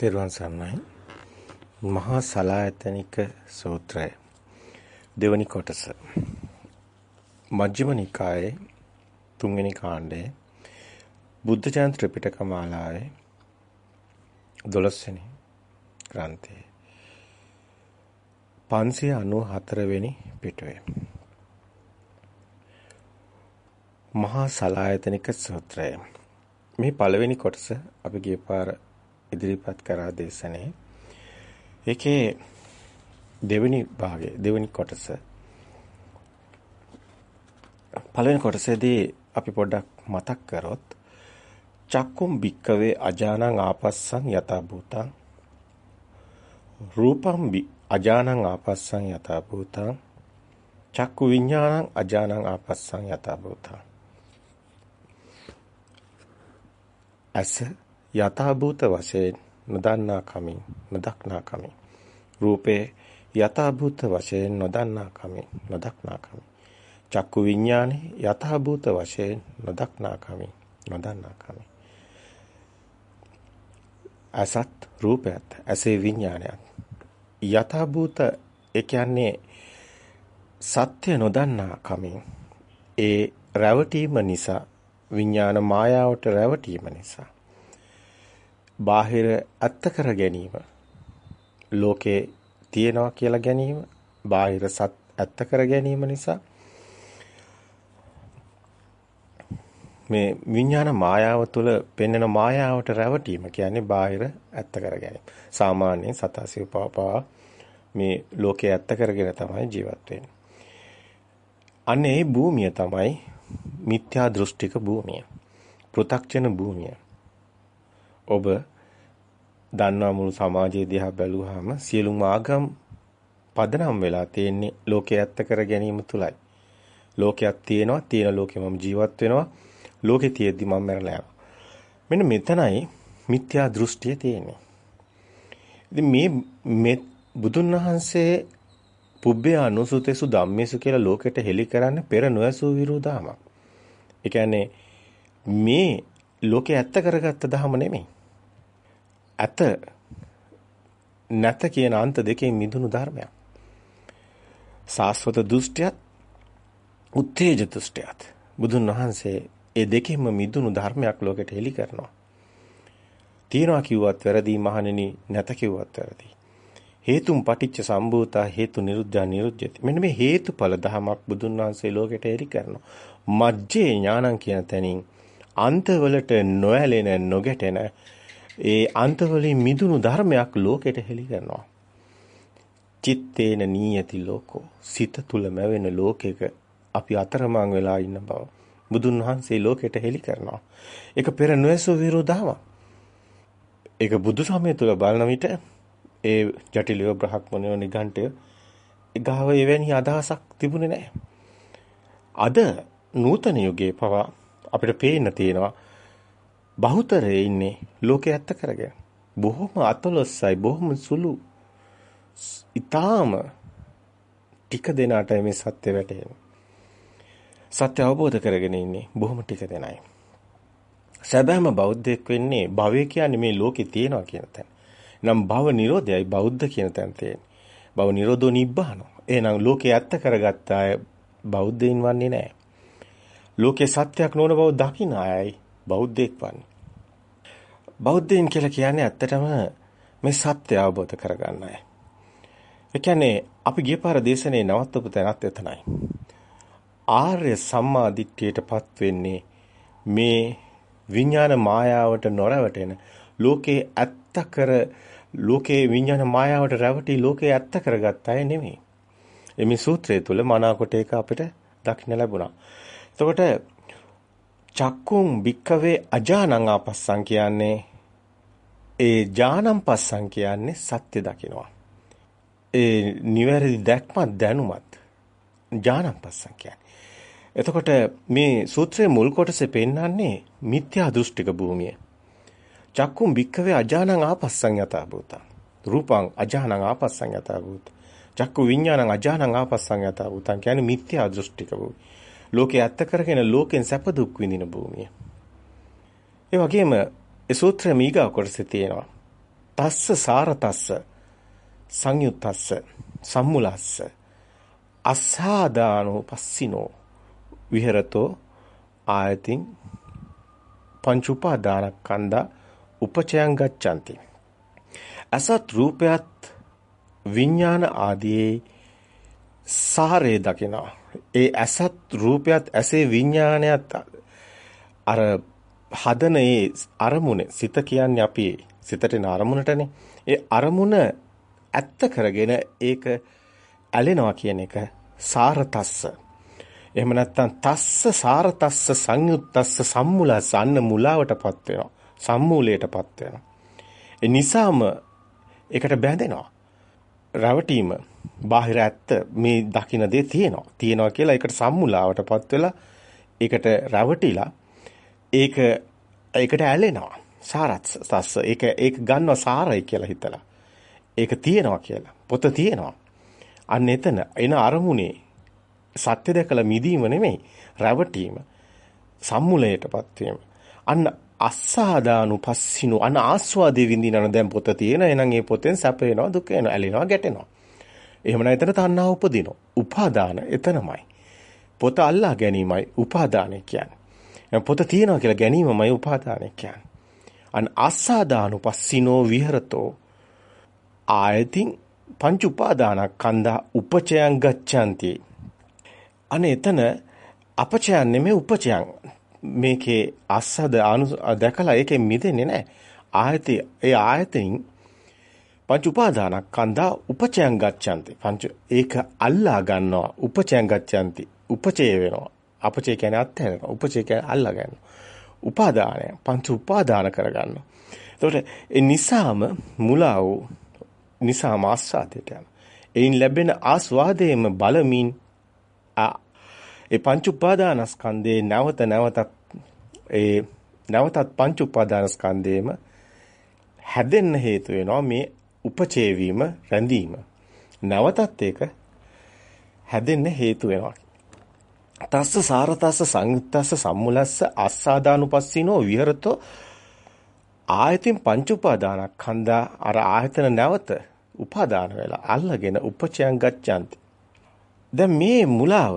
තෙරුවන් සරණයි. මහා සලායතනික සූත්‍රය. දෙවනි කොටස. මජ්ක්‍ධිම නිකායේ තුන්වෙනි කාණ්ඩයේ බුද්ධ ජයන්ති ත්‍රිපිටක මාලාවේ 12 වෙනි ග්‍රන්ථයේ 594 වෙනි පිටුවේ. මහා සලායතනික සූත්‍රය. මේ පළවෙනි කොටස අපි ගිය පාර ඉදිරිපත් කරා දේශනේ. ඒකේ දෙවෙනි භාගය දෙවෙනි කොටස පළවෙනි කොටසේදී අපි පොඩ්ඩක් මතක් කරොත් චක්කුම් බික්කවේ අජානං ආපස්සං යතා භූතං රූපම් අජානං ආපස්සං යතා භූතං චක්කු විඥානං අජානං ආපස්සං යතා භූතං අස යථාභූත වශයෙන් නොදන්නා කමින් නොදක්නා කමින්. රූපේ යථාභූත වශයෙන් නොදන්නා කමින් නොදක්නා කමින්. චක්කු විඥානේ යථාභූත වශයෙන් නොදක්නා කමින් නොදන්නා කමින්. අසත් රූපයත් ඇසේ විඥානයත්. යථාභූත ඒ කියන්නේ සත්‍ය නොදන්නා කමින් ඒ රැවටීම නිසා විඥාන මායාවට රැවටීම නිසා බාහිර ඇත්ත කර ගැනීම ලෝකේ තියෙනවා කියලා ගැනීම බාහිර සත් ඇත්ත කර ගැනීම නිසා මේ විඥාන මායාව තුළ පෙන්වන මායාවට රැවටීම කියන්නේ බාහිර ඇත්ත කර ගැනීම. සාමාන්‍යයෙන් සතාසිය පාපා මේ ලෝකේ ඇත්ත කරගෙන තමයි ජීවත් වෙන්නේ. අනේ භූමිය තමයි මිත්‍යා දෘෂ්ටික භූමිය. පෘ탁ජන භූමිය. ඔබ දන්නා මුළු සමාජයේ දිහා බැලුවාම සියලුම ආගම් පදනම් වෙලා තියෙන්නේ ලෝකයේ ඇත්ත කර ගැනීම තුලයි. ලෝකයක් තියෙනවා, තියෙන ලෝකෙ මම ජීවත් වෙනවා. ලෝකෙ තියෙද්දි මම මැරලා යනවා. මෙන්න මෙතනයි මිත්‍යා දෘෂ්ටිය තියෙන්නේ. ඉතින් මේ මේ බුදුන් වහන්සේ පුබ්බේ අනුසුතේසු ධම්මේසු කියලා ලෝකෙට හෙළි කරන්න පෙර නොයසූ විරෝධාමක්. ඒ කියන්නේ මේ ලෝකේ ඇත්ත කරගත්ත ධම නෙමෙයි. ඇත නැත කියන අන්ත දෙකෙන් මිදුණු ධර්මයක්. සාස්වත දෘෂ්ටියත් උත්තේජ දෘෂ්ටියත් බුදුන් වහන්සේ ඒ දෙකෙන්ම මිදුණු ධර්මයක් ලෝකෙට හෙළි කරනවා. තියනවා කිව්වත් වැරදි මහණෙනි නැත කිව්වත් වැරදි. හේතුම් පටිච්ච සම්භූතා හේතු නිරුද්ධා නිරුද්ධති. මෙන්න මේ හේතුඵල ධමයක් බුදුන් වහන්සේ ලෝකෙට හෙළි කරනවා. මජ්ජේ ඥානං කියන තැනින් අන්තවලට නොඇලෙන නොගැටෙන ඒ අන්තවලින් මිදුණු ධර්මයක් ලෝකෙට හෙළි කරනවා. චිත්තේන නීයති ලෝකෝ සිත තුල මැවෙන ලෝකෙක අපි අතරමං වෙලා ඉන්න බව බුදුන් වහන්සේ ලෝකෙට හෙළි කරනවා. ඒක පෙර නොයසු විරෝධාවක්. ඒක බුදු සමය තුල බලන විට ඒ ජටිලව බ්‍රහ්මණය නිගණ්ඨය ගාව එවැනි අදහසක් තිබුණේ නැහැ. අද නූතන යුගයේ පවා අපිට පේන්න තියෙනවා බහුතරයේ ඉන්නේ ලෝකේ ඇත්ත කරගෙන. බොහොම අතලොස්සයි බොහොම සුළු ඊටාම ටික දෙනාට මේ සත්‍ය වැටහෙනවා. සත්‍ය අවබෝධ කරගෙන ඉන්නේ බොහොම ටික දෙනයි. සැබෑම බෞද්ධයෙක් වෙන්නේ භවය කියන්නේ මේ ලෝකේ තියෙනවා කියන තැන. නම් භව නිරෝධයයි බෞද්ධ කියන තැන තියෙන්නේ. භව නිරෝධෝ නිබ්බානෝ. එහෙනම් ලෝකේ ඇත්ත කරගත්ත අය බෞද්ධයින් වන්නේ නැහැ. ලෝකේ සත්‍යයක් නොවන බව දකින අයයි බෞද්ධයෙක් වන්නේ. බෞද්ධයින් කියලා කියන්නේ ඇත්තටම මේ සත්‍ය අවබෝධ කරගන්න අය. ඒ කියන්නේ අපි ගිය පාර දේශනේ නවත්තපු තැනත් එතනයි. ආර්ය සම්මා දිට්ඨියටපත් වෙන්නේ මේ විඥාන මායාවට නොරවටෙන ලෝකේ ඇත්ත කර ලෝකේ විඥාන මායාවට රැවටි ලෝකේ ඇත්ත කරගත්ත අය නෙමෙයි. එමි සූත්‍රය තුල මනාකොට ඒක අපිට දක්න ලැබුණා. එතකොට චක්කුම් භික්කවේ අජානං ආපස්සං කියන්නේ ඒ ඥානම් පස්සං කියන්නේ සත්‍ය දකිනවා. ඒ නිවැරදි දැක්මත් දැනුමත් ඥානම් පස්සං කියන්නේ. එතකොට මේ සූත්‍රයේ මුල් කොටසේ පෙන්නන්නේ මිත්‍යා දෘෂ්ටික භූමිය. චක්කුම් භික්කවේ අජානං ආපස්සං යතා භූතං. රූපං අජානං ආපස්සං යතා භූත. චක්කු විඥානං අජානං ආපස්සං යතා භූතං කියන්නේ මිත්‍යා දෘෂ්ටික භූමිය. ලෝකේ ඇත්ත කරගෙන ලෝකෙන් සැප දුක් විඳින භූමිය. ඒ වගේම ඒ සූත්‍රයේ මීගා කොටසේ තියෙනවා. තස්ස සාරතස්ස සංයුත්තස්ස සම්මුලස්ස අස්සාදානෝ පස්සිනෝ විහෙරතෝ ආයතින් පංච උපාදානස්කන්ධා උපචයං ගච්ඡanti අසත් රූපයත් විඥාන ආදී සාරේ දකිනවා ඒ අසත් රූපයත් ඇසේ විඥානයත් අර හදන ඒ අරමුණ සිත කියන්නේ අපි සිතට එන අරමුණටනේ ඒ අරමුණ ඇත්ත කරගෙන ඒක ඇලෙනවා කියන එක සාරතස්ස එහෙම නැත්නම් තස්ස සාරතස්ස සංයුත්තස්ස සම්මුලස්ස අන්න මුලාවටපත් වෙනවා. සම්මූලයටපත් වෙනවා. ඒ නිසාම ඒකට බැඳෙනවා. රැවටීම බාහිර ඇත්ත මේ දකින්න දේ තියෙනවා. තියෙනවා කියලා ඒකට සම්මුලාවටපත් වෙලා ඒකට රැවටිලා ඒක ඒකට ඇලෙනවා. සාරතස්ස ඒක ඒක ගන්නවා සාරයි කියලා හිතලා. ඒක තියෙනවා කියලා. පොත තියෙනවා. අන්න එතන එන අරමුණේ සත්‍ය දැකලා මිදීම නෙමෙයි රැවටීම සම්මුලයටපත් වීම අන්න අස්සාදානුපස්සිනු අන ආස්වාදේ විඳිනන දැන් පොත තියෙන එහෙනම් ඒ පොතෙන් සැප වෙනවා දුක වෙනවා ඇලෙනවා ගැටෙනවා එහෙම නැ එතන තණ්හා උපදිනවා. උපාදාන එතනමයි. පොත අල්ලා ගැනීමයි උපාදානය කියන්නේ. පොත තියෙනවා කියලා ගැනීමමයි උපාදානය කියන්නේ. අන් අස්සාදානුපස්සිනෝ විහෙරතෝ. ආයතින් පංච උපාදානස්කන්ධා උපචයං ගච්ඡanti. අනේ එතන අපචයන් නෙමෙයි උපචයන්. මේකේ අස්සද දැකලා ඒකෙන් මිදෙන්නේ නැහැ. ආයතය ඒ ආයතෙන් පංච උපාදානස්කන්ධා උපචයන් ගච්ඡanti. පංච ඒක අල්ලා ගන්නවා උපචයන් ගච්ඡanti. උපචය වෙනවා. අපචය කියන්නේ අත්හැරෙනවා. උපචය කියන්නේ අල්ලා ගන්නවා. උපාදානය පංච උපාදාන කරගන්නවා. එතකොට ඒ නිසාම මුලා වූ නිසාම ආස්වාදයට යනවා. එයින් ලැබෙන ආස්වාදයේම බලමින් ඒ පංච උපාදානස්කන්ධේ නැවත නැවත ඒ නැවතත් පංච උපාදානස්කන්ධේම හැදෙන්න හේතු වෙනවා මේ උපචේ වීම රැඳීම. නැවතත් ඒක හැදෙන්න හේතු වෙනවා. තස්ස සාරතස්ස සංයුත්තස්ස සම්මුලස්ස අස්සාදානුපස්සිනෝ විහෙරතෝ ආයතින් පංච උපාදානස්කන්ධා අර ආයතන නැවත උපාදාන වෙලා අල්ලගෙන උපචයන් ගච්ඡanti දැන් මේ මුලාව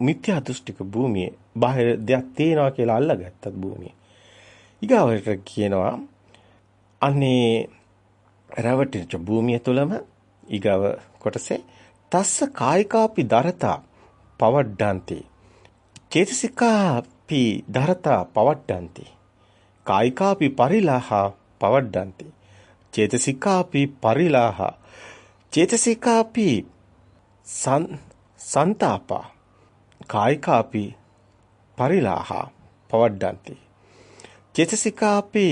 මිත්‍යා දෘෂ්ටික භූමියේ බාහිර දෙයක් තියෙනවා කියලා අල්ලගත්තත් භූමිය. ඊගාවට කියනවා අනේ රැවටිච්ච භූමිය තුළම ඊගාව කොටසේ තස්ස කායිකාපි දරතා පවඩ්ඩන්ති චේතසිකාපි දරතා පවඩ්ඩන්ති කායිකාපි පරිලාහා පවඩ්ඩන්ති චේතසිකාපි පරිලාහා. චේතසිකාපි සන්තාපා. කායිකාපි පරිලාහා පවඩ්ඩන්ති චේතසිකාපි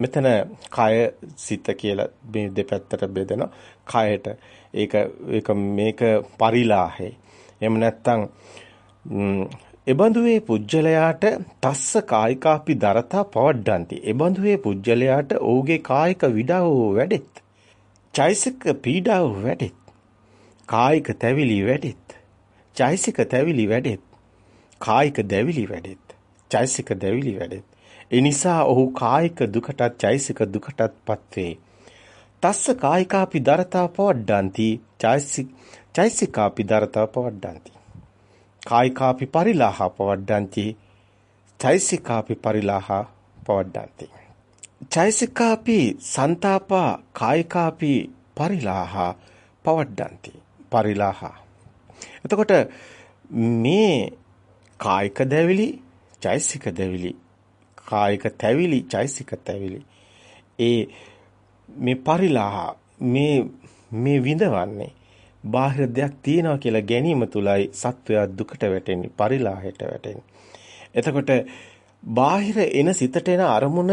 මෙතන කය සිත කියලා මේ දෙපැත්තට බෙදෙනවා කයට ඒක ඒක මේක පරිලාහේ එහෙම නැත්නම් එබඳුවේ පුජ්‍යලයාට තස්ස කායිකාපි දරතා පවඩ්ඩන්ති එබඳුවේ පුජ්‍යලයාට ඔහුගේ කායික විඩාව වැඩෙත් චෛසික පීඩාව වැඩෙත් කායික තැවිලි වැඩෙත්. චෛසික තැවිලි වැඩෙත්. කායික දැවිලි වැඩෙත්. චෛසික දැවිලි වැඩෙත්. එනිසා ඔහු කායික දුකටත් චෛසික දුකටත්පත් වේ. තස්ස කායිකාපි දරතා පවඩ්ඩಂತಿ චෛසිකාපි දරතා පවඩ්ඩಂತಿ. කායිකාපි පරිලාහ පවඩ්ඩಂತಿ චෛසිකාපි පරිලාහ පවඩ්ඩಂತಿ. චෛසිකාපි සන්තාපා කායිකාපි පරිලාහ පවඩ්ඩಂತಿ. පරිලාහ. එතකොට මේ කායික දැවිලි චෛසික දැවිලි කායික තැවිලි, චෛසික තැවිලි. ඒ මේ පරිලාහ මේ මේ විඳවන්නේ බාහිර දෙයක් තියෙනවා කියලා ගැනීම තුලයි සත්වයා දුකට වැටෙන්නේ පරිලාහයට වැටෙන්නේ. එතකොට බාහිර එන සිතට එන අරමුණ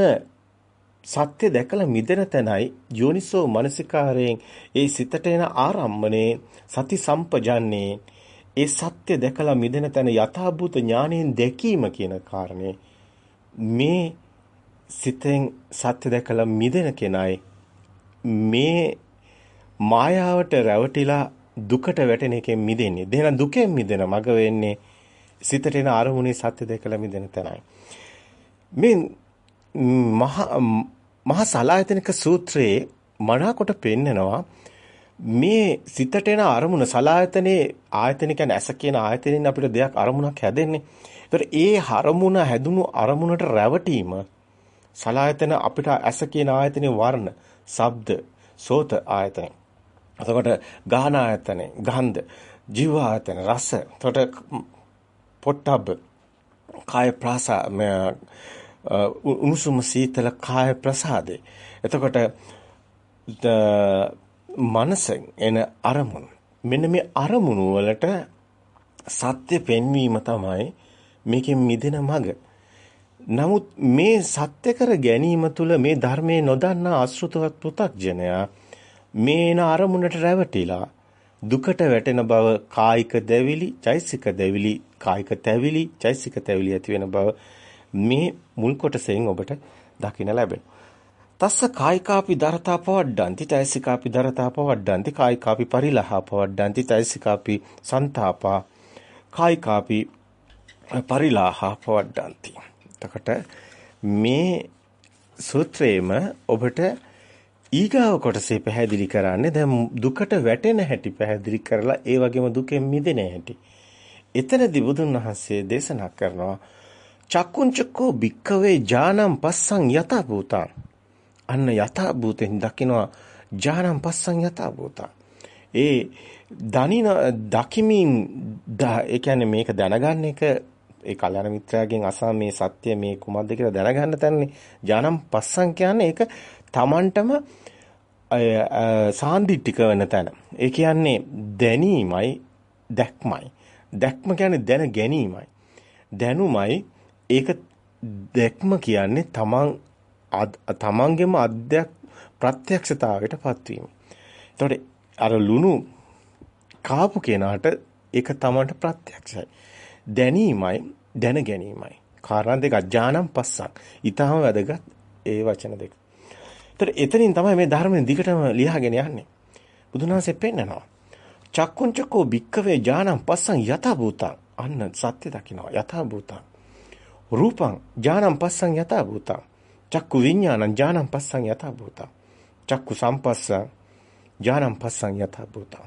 සත්‍ය දැකලා මිදෙන තැනයි යෝනිසෝ මනසිකාරයෙන් ඒ සිතට එන ආරම්මනේ සති සම්පජන්නේ ඒ සත්‍ය දැකලා මිදෙන තැන යථාභූත ඥාණයෙන් දැකීම කියන කාරණේ මේ සිතෙන් සත්‍ය දැකලා මිදෙන කෙනයි මේ මායාවට රැවටිලා දුකට වැටෙන එකෙන් මිදෙන්නේ. දෙහන දුකෙන් මිදෙන මග වෙන්නේ සිතට එන අරමුණේ සත්‍ය දැකලා මිදෙන තැනයි. මේ මහා මහා සලායතනික සූත්‍රයේ මනාකොට පෙන්නනවා මේ සිතට එන අරමුණ සලායතනේ ආයතන කියන්නේ ඇස කියන ආයතනෙන් අපිට දෙයක් අරමුණක් හැදෙන්නේ. ඒතර ඒ අරමුණ හැදුණු අරමුණට රැවටීම සලායතන අපිට ඇස කියන ආයතනේ වර්ණ, ශබ්ද, සෝත ආයතන. එතකොට ගාහන ආයතනේ, ගන්ධ, ජීව ආයතන, රස, එතකොට පොට්ටබ්බ, කාය ප්‍රාසා උණුසුම සීතල කාය ප්‍රසාදේ. එතකොට මනසෙන් එන අරමුණු. මෙන්න මේ අරමුණු වලට සත්‍ය පෙන්වීම තමයි මේකෙන් මිදෙන මඟ. නමුත් මේ සත්‍ය කර ගැනීම තුළ මේ ධර්මයේ නොදන්නා අසෘතවත් පෘථග්ජනයා මේන අරමුණට රැවටිලා දුකට වැටෙන බව කායික දැවිලි, චෛසික දැවිලි, කායික තැවිලි, චෛසික තැවිලි ඇති වෙන බව මේ මුල් කොටසෙන් ඔබට දකින්න ලැබෙනවා. තස්ස කායිකාපි දරතා පවඩ්ඩಂತಿ තයිසිකාපි දරතා පවඩ්ඩಂತಿ කායිකාපි පරිලහා පවඩ්ඩಂತಿ තයිසිකාපි සන්තාපා කායිකාපි පරිලාහා පවඩ්ඩಂತಿ එතකොට මේ සූත්‍රයේම ඔබට ඊගාව කොටසේ පැහැදිලි කරන්නේ දැන් දුකට වැටෙන හැටි පැහැදිලි කරලා ඒ වගේම දුකෙන් මිදෙන හැටි. එතනදී බුදුන් වහන්සේ දේශනා කරනවා චක්කුංචකෝ භික්කවේ ඥානං පස්සං යත භූතං අන්න යථා භූතෙන් දකිනවා ඥානං පස්සං යථා භූතං. ඒ දනින දකිමින් ඒ කියන්නේ මේක දැනගන්න එක ඒ කල්‍යාණ මිත්‍රයාගෙන් අසා මේ සත්‍ය මේ කුමක්ද කියලා දැනගන්න තැනනේ ඥානං පස්සං කියන්නේ ඒක Tamanටම සාන්දිටික වෙන තැන. ඒ කියන්නේ දැනීමයි දැක්මයි. දැක්ම කියන්නේ දැන ගැනීමයි. දැනුමයි ඒක දැක්ම කියන්නේ Taman තමන්ගේම අධ්‍යක් ප්‍රත්‍යක්ෂතාවයට පත්වීම. එතකොට අර ලුණු කාපු කෙනාට ඒක තමන්ට ප්‍රත්‍යක්ෂයි. දැනීමයි දැන ගැනීමයි. කාරණා දෙක ඥානම් පස්සක්. ඊටම වැදගත් ඒ වචන දෙක. ඒතර එතනින් තමයි මේ ධර්මයෙන් දිගටම ලියාගෙන යන්නේ. බුදුන් වහන්සේ පෙන්නනවා. චක්කුංචකෝ භික්කවේ ඥානම් පස්සං යත භූතං. අන්න සත්‍ය දකින්නවා යත භූතං. රූපං ඥානම් පස්සං යත භූතං. චක්කු විඥානං ඥානං පස්සං යථා භූතං. චක්කු සම්පස්ස ඥානං පස්සං යථා භූතං.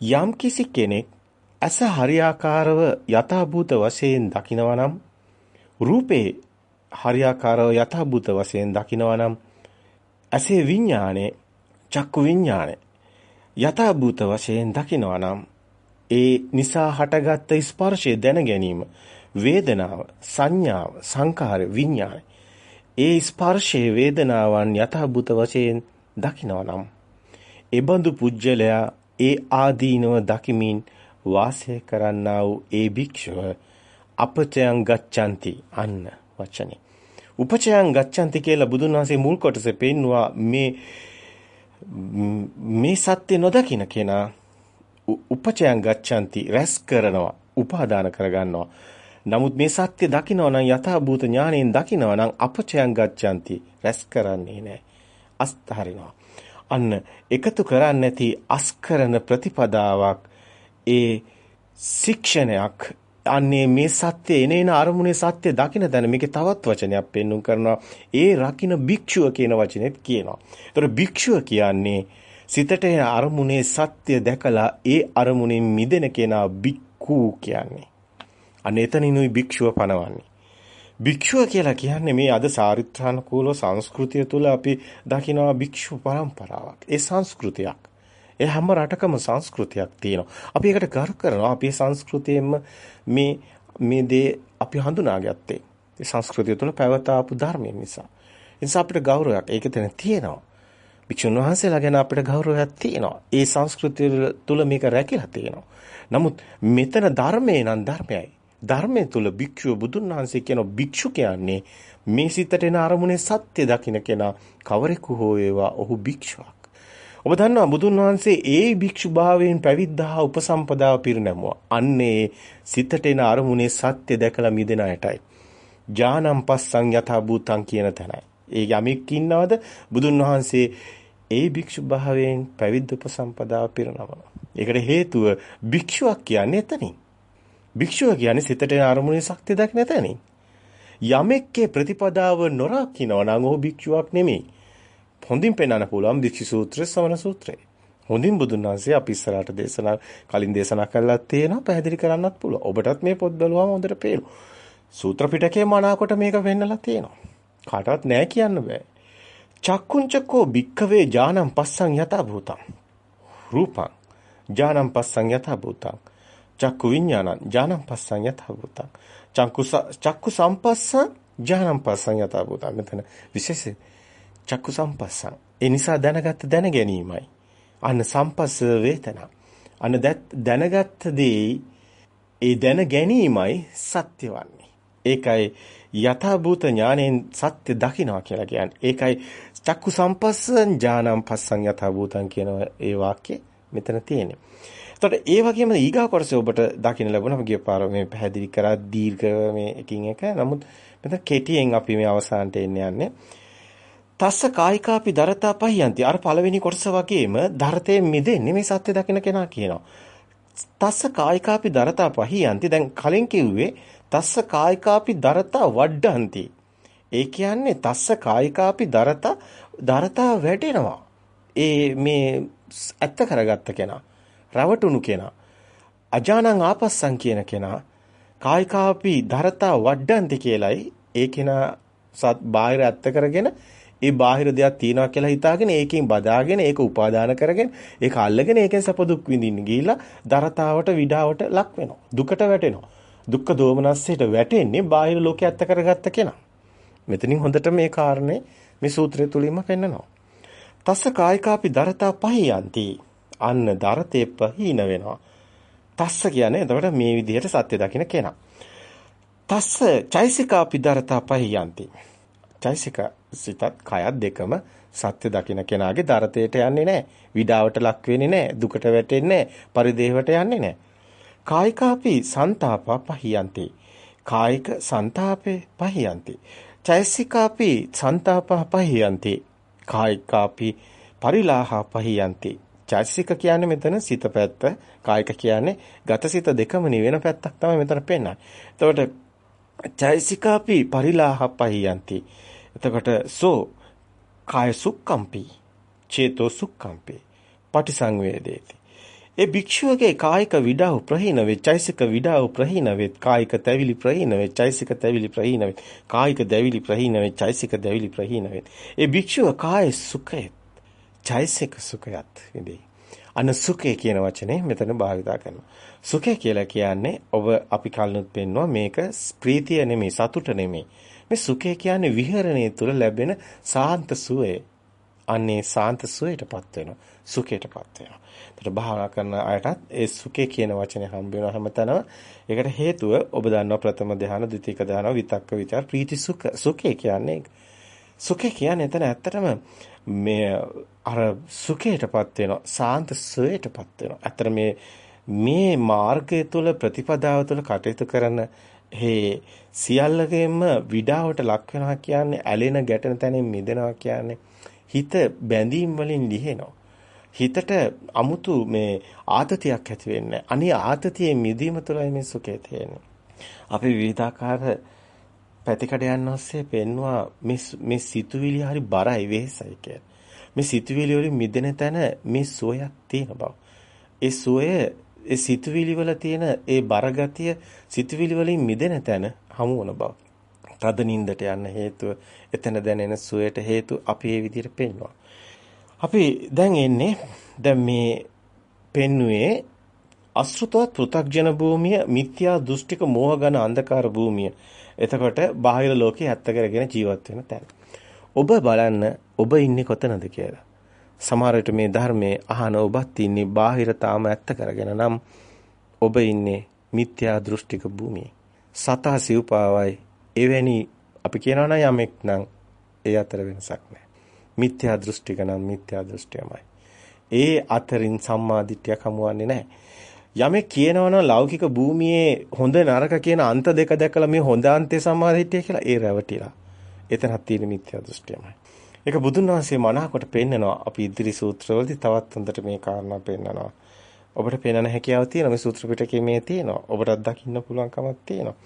යම් කිසි කෙනෙක් අස හරියාකාරව යථා භූත වශයෙන් දකිනවා නම් රූපේ හරියාකාරව යථා භූත වශයෙන් දකිනවා නම් ඇසේ විඥානේ චක්කු විඥානේ යථා භූත වශයෙන් දකිනවා නම් ඒ නිසා හටගත් ස්පර්ශය දැන ගැනීම වේදනාව සංඥාව සංකාර විඥාන ඒ ස්පර්ශයේ වේදනාවන් යථාභූත වශයෙන් දකිනවා නම් එබඳු පුජ්‍යලයා ඒ ආදීනව දකිමින් වාසය කරන්නා වූ ඒ භික්ෂුව අපචයන් ගච්ඡanti අන්න වචනේ. උපචයන් ගච්ඡanti කියලා බුදුන් වහන්සේ මුල් කොටසේ පෙන්නවා මේ මේ සත්‍ය නොදකින කෙනා උපචයන් ගච්ඡanti රැස් කරනවා උපාදාන කරගන්නවා නමුත් මේ සත්‍ය දකිනවා නම් යථා භූත ඥාණයෙන් දකිනවා නම් අපචයන් ගච්ඡanti රැස් කරන්නේ නැහැ. අස්තහරිනවා. අන්න එකතු කරන්නේ නැති අස්කරන ප්‍රතිපදාවක් ඒ ශික්ෂණයක් අන්නේ මේ සත්‍ය එනේන අරමුණේ සත්‍ය දකින තැන මේකේ තවත් වචනයක් පෙන්눔 කරනවා ඒ රකින්න භික්ෂුව කියන වචනේත් කියනවා. ඒතර භික්ෂුව කියන්නේ සිතට එන අරමුණේ සත්‍ය දැකලා ඒ අරමුණෙන් මිදෙන කෙනා භික්ඛු කියන්නේ. අන්න එතනිනුයි භික්ෂුව පනවන්නේ. භික්ෂුව කියලා කියන්නේ මේ අද සාරිත්‍රානුකූල සංස්කෘතිය තුළ අපි දකිනවා භික්ෂු පරම්පරාවක්. ඒ සංස්කෘතියක්. ඒ හැම රටකම සංස්කෘතියක් තියෙනවා. අපි ඒකට ගරු කරනවා. අපි සංස්කෘතියෙම මේ මේ දේ අපි හඳුනාගත්තේ. ඒ සංස්කෘතිය තුළ පැවතාපු ධර්මයෙන් නිසා. ඒ නිසා අපිට ගෞරවයක් ඒක තැන තියෙනවා. භික්ෂුන් වහන්සේලා ගැන අපිට ගෞරවයක් තියෙනවා. ඒ සංස්කෘතිය තුළ මේක රැකිලා තියෙනවා. නමුත් මෙතන ධර්මේ නම් ධර්මයයි. ධර්මයේ තුල භික්ෂුව බුදුන් වහන්සේ කියන භික්ෂු කියන්නේ මේ සිතට එන අරමුණේ සත්‍ය දකින්න කෙනා කවරෙකු හෝ වේවා ඔහු භික්ෂුවක්. ඔබ දන්නවා බුදුන් වහන්සේ ඒ භික්ෂු භාවයෙන් පැවිද්දා උපසම්පදාව පිරිනැමුවා. අන්නේ සිතට එන අරමුණේ සත්‍ය දැකලා මිදෙන අයටයි. ඥානම් පස්සං යථා භූතං කියන තැනයි. ඒ යමෙක් ඉන්නවද බුදුන් වහන්සේ ඒ භික්ෂු භාවයෙන් පැවිද්ද උපසම්පදාව පිරිනමනවා. ඒකට හේතුව භික්ෂුවක් කියන්නේ එතනින්. භික්ෂුව කියන්නේ සිතට එන අරමුණේ ශක්තිය දක්න තැනින්. යමෙක්ගේ ප්‍රතිපදාව නොරකින්නවා නම් ඔහු භික්ෂුවක් නෙමෙයි. හොඳින් පෙන්වන්න පුළුවන් භික්ෂු සූත්‍රය සවන සූත්‍රය. හොඳින් බුදුන් වහන්සේ අපි ඉස්සරහට දේශනා කලින් දේශනා කළා තියෙනවා පැහැදිලි කරන්නත් පුළුවන්. ඔබටත් මේ පොත් බලුවම හොඳට පේනවා. සූත්‍ර පිටකේ මනාකොට මේක වෙන්නලා තියෙනවා. කාටවත් නෑ කියන්න බෑ. චක්කුංචකෝ භික්ඛවේ ඥානං පස්සං යතා භූතං. රූපං ඥානං පස්සං යතා භූතං. චක්කු විඥානං ඥානං පස්සං යතා භූතං. චක්කු චක්කු සම්පස්සං ඥානං පස්සං යතා භූතං. මෙතන විශේෂ චක්කු සම්පස්සං. ඒ නිසා දැනගත්ත දැන ගැනීමයි. අන්න සම්පස්ස වේතනා. අන්න දැනගත්ත දේ ඒ දැන ගැනීමයි සත්‍ය වන්නේ. ඒකයි යථාභූත ඥාණයෙන් සත්‍ය දකින්නවා කියලා කියන්නේ. ඒකයි චක්කු සම්පස්සං ඥානම් පස්සං යථාභූතං කියන ඒ වාක්‍යය මෙතන තියෙන්නේ. එතකොට ඒ වගේම ඊගා කොටසේ ඔබට දකින්න ලැබුණා ගිය පාර මේ පැහැදිලි කරා දීර්ඝ මේ එකින් එක. නමුත් මෙතන කෙටියෙන් අපි මේ අවසානට එන්න යන්නේ. තස්ස කායිකාපි දරතා පහියන්ති. අර පළවෙනි කොටස වගේම දරතේ මිදෙන්නේ මේ සත්‍ය දකින කෙනා කියනවා. තස්ස කායිකාපි දරතා පහියන්ති. දැන් කලින් කිව්වේ තස්ස කායිකාපි දරතා වඩ්ඩන්ති. ඒ කියන්නේ තස්ස කායිකාපි දරතා දරතා වැටෙනවා. ඒ මේ ඇත්ත කරගත්ත කෙනා. රවටුණු කෙනා. අජානං ආපස්සං කියන කෙනා කායිකාපි දරතා වඩ්ඩන්ති කියලයි ඒ කෙනා සත් බාහිර ඇත්ත කරගෙන ඒ බාහිර දෙයක් තියනවා කියලා හිතාගෙන ඒකෙන් බදාගෙන ඒක උපාදාන කරගෙන ඒක අල්ලගෙන ඒකෙන් සැප දුක් විඳින්න ගිහිලා දරතාවට විඩාවට ලක් වෙනවා. දුකට වැටෙනවා. දුක්ඛ දෝමනස්සයට වැටෙන්නේ බාහිර ලෝකයේ ඇත්ත කරගත්ත කෙනා. මෙතනින් හොඳට මේ කාරණේ මේ සූත්‍රය තුලින්ම පෙන්නනවා. තස්ස කායිකාපි දරතා පහියන්ති. අන්න දරතේ පහින වෙනවා. තස්ස කියන්නේ එතකොට මේ විදිහට සත්‍ය දකින්න කෙනා. තස්ස චෛසිකාපි දරතා පහියන්ති. චෛසික සිතත් කයත් දෙකම සත්‍ය දකින්න කෙනාගේ දරතේට යන්නේ නැහැ. විඩාවට ලක් වෙන්නේ නැහැ. දුකට වැටෙන්නේ නැහැ. පරිදේවට යන්නේ නැහැ. කායිකාපි සන්තාපා පහියන්ති. කායික සන්තාපේ පහියන්ති. චෛසිකාපි සන්තාපා පහියන්ති. කායිකාපි පරිලාහා පහියන්ති. චෛසික කියන්නේ මෙතන සිත පැත්ත, කායික කියන්නේ ගතසිත දෙකම නිවෙන පැත්තක් තමයි මෙතන පෙන්වන්නේ. එතකොට චෛසිකාපි පරිලාහා පහියන්ති. එතකොට සෝ කාය සුක්කම්පි චේතෝ සුක්කම්පි පටිසංවේදේති. ඒ භික්ෂුවගේ කායික විඩාව ප්‍රහීන වේ චෛසික විඩාව ප්‍රහීන වේ කායික තැවිලි ප්‍රහීන වේ චෛසික තැවිලි ප්‍රහීන වේ කායික දැවිලි ප්‍රහීන වේ චෛසික දැවිලි ප්‍රහීන වේ ඒ භික්ෂුව කාය සුඛයත් චෛසික සුඛයත් ඉදී අන සුඛය කියන වචනේ මෙතන භාවිතා කරනවා. සුඛය කියලා කියන්නේ ඔබ අපි කලිනුත් පෙන්නවා මේක ප්‍රීතිය නෙමෙයි සතුට නෙමෙයි. මේ සුඛය කියන්නේ විහරණය තුළ ලැබෙන සාන්ත සුවය අන්නේ සාන්ත සුවයටපත් වෙනවා සුඛයටපත් වෙනවා ඒතර භාවනා කරන අයටත් ඒ සුඛේ කියන වචනේ හම්බ වෙනවා හැමතැනම. ඒකට හේතුව ඔබ දන්නවා ප්‍රථම ධානය, ද්විතීක ධානය, විතක්ක විචාර, ප්‍රීති සුඛ. සුඛේ කියන්නේ සුඛේ කියන්නේ එතන ඇත්තටම මේ අර සුඛයටපත් වෙනවා, සාන්ත සුවයටපත් වෙනවා. අතර මේ මේ මාර්ගය තුළ ප්‍රතිපදාව තුළ කටයුතු කරන හේ සියල්ලකෙම විඩාවට ලක් වෙනවා කියන්නේ ඇලෙන ගැටෙන තැනින් මිදෙනවා කියන්නේ හිත බැඳීම් වලින් ලිහෙනවා. හිතට අමුතු මේ ආතතියක් ඇති වෙන්නේ. අනේ ආතතියේ මිදීම තුළයි මේ සුඛය තියෙන්නේ. අපි විවිධාකාර පැතිකඩයන් ඔස්සේ පෙන්නවා මේ මේ සිතුවිලි හරි බරයි වෙහසයි කියලා. මේ සිතුවිලි වලින් මිදෙන තැන මේ සෝයක් තියෙන බව. ඒ සෝය ඒ සිතුවිලි වල තියෙන ඒ බරගතිය සිතුවිලි වලින් මිදෙන තැන හමු වන බව. තද නින්දට යන්න හේතුව එතන දැනෙන සුවයට හේතු අපි මේ විදිහට පෙන්වනවා. අපි දැන් එන්නේ දැන් මේ පෙන්නුවේ අසෘතවත් පෘ탁ජන භූමිය මිත්‍යා දෘෂ්ටික මෝහගන අන්ධකාර භූමිය. එතකොට බාහිර ලෝකේ ඇත්ත කරගෙන ජීවත් වෙන තැන. ඔබ බලන්න ඔබ ඉන්නේ කොතනද කියලා. සමහර විට මේ ධර්මයේ අහන ඔබත් ඉන්නේ බාහිර තාම ඇත්ත කරගෙන නම් ඔබ ඉන්නේ මිත්‍යා දෘෂ්ටික භූමියේ. සතා සිව්පාවයි එවැනි අපි කියනවා නම් යමෙක් නම් ඒ අතර වෙනසක් නැහැ. මිත්‍යා දෘෂ්ටික නම් මිත්‍යා දෘෂ්ටියමයි. ඒ අතරින් සම්මාදිට්ඨියක් හමුවන්නේ නැහැ. යමෙක් කියනවනම් ලෞකික භූමියේ හොඳ නරක කියන අන්ත දෙක දැකලා මේ හොඳ අන්තේ සම්මාදිට්ඨිය කියලා ඒ රැවටිලා. එතනක් තියෙන මිත්‍යා දෘෂ්ටියමයි. ඒක බුදුන් වහන්සේ මනාකොට පෙන්නනවා. අපි ඉදිරි සූත්‍රවලදී තවත් හොඳට මේ කාරණා පෙන්නනවා. ඔබට පෙන්වන්න හැකියාව තියෙනවා මේ සූත්‍ර පිටකේ මේ තියෙනවා. ඔබටත් දකින්න පුළුවන්කමක් තියෙනවා.